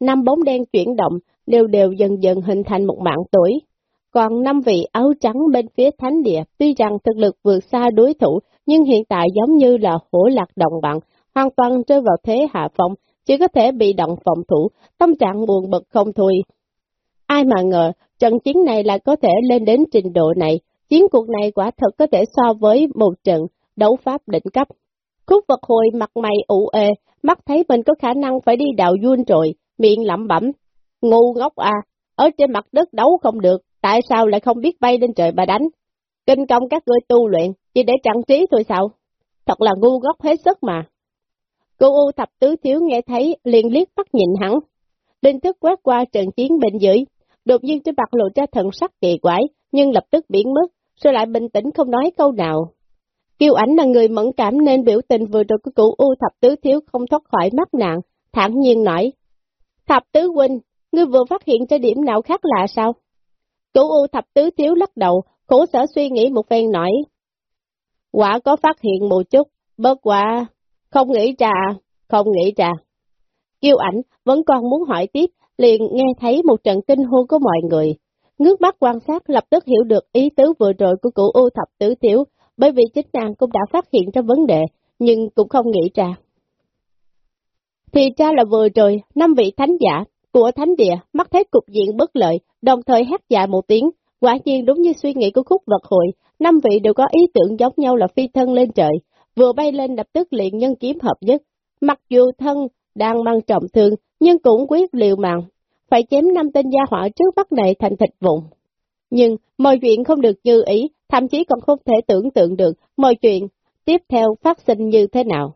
Năm bóng đen chuyển động đều đều dần dần hình thành một mạng tuổi. Còn năm vị áo trắng bên phía thánh địa, tuy rằng thực lực vượt xa đối thủ, nhưng hiện tại giống như là hổ lạc đồng bạn, hoàn toàn rơi vào thế hạ phong, chỉ có thể bị động phòng thủ, tâm trạng buồn bực không thôi. Ai mà ngờ, trận chiến này lại có thể lên đến trình độ này, chiến cuộc này quả thật có thể so với một trận đấu pháp đỉnh cấp. Khúc vật hồi mặt mày ủ ê, mắt thấy mình có khả năng phải đi đào vun rồi, miệng lẩm bẩm. Ngu ngốc à, ở trên mặt đất đấu không được, tại sao lại không biết bay lên trời mà đánh? Kinh công các ngươi tu luyện, chỉ để trang trí thôi sao? Thật là ngu ngốc hết sức mà. Cô U thập tứ thiếu nghe thấy, liền liếc mắt nhìn hắn. Linh thức quét qua trận chiến bên dưới, đột nhiên trên mặt lộ ra thần sắc kỳ quái, nhưng lập tức biến mất, rồi lại bình tĩnh không nói câu nào. Kiều ảnh là người mẫn cảm nên biểu tình vừa rồi của cụ U thập tứ thiếu không thoát khỏi mắc nạn, thản nhiên nói. Thập tứ huynh, ngươi vừa phát hiện cho điểm nào khác lạ sao? Cụ U thập tứ thiếu lắc đầu, khổ sở suy nghĩ một phen nói. Quả có phát hiện một chút, bớt quả, không nghĩ ra, không nghĩ ra. Kiều ảnh vẫn còn muốn hỏi tiếp, liền nghe thấy một trận kinh hô của mọi người. Ngước mắt quan sát lập tức hiểu được ý tứ vừa rồi của cụ U thập tứ thiếu, bởi vì chính nàng cũng đã phát hiện ra vấn đề, nhưng cũng không nghĩ ra. Thì ra là vừa rồi, năm vị thánh giả của thánh địa mắt thấy cục diện bất lợi, đồng thời hét dạ một tiếng, quả nhiên đúng như suy nghĩ của khúc vật hội, năm vị đều có ý tưởng giống nhau là phi thân lên trời, vừa bay lên lập tức liền nhân kiếm hợp nhất, mặc dù thân đang mang trọng thương, nhưng cũng quyết liều mạng, phải chém năm tên gia họa trước mắt này thành thịt vụn. Nhưng mọi chuyện không được như ý, thậm chí còn không thể tưởng tượng được mọi chuyện tiếp theo phát sinh như thế nào.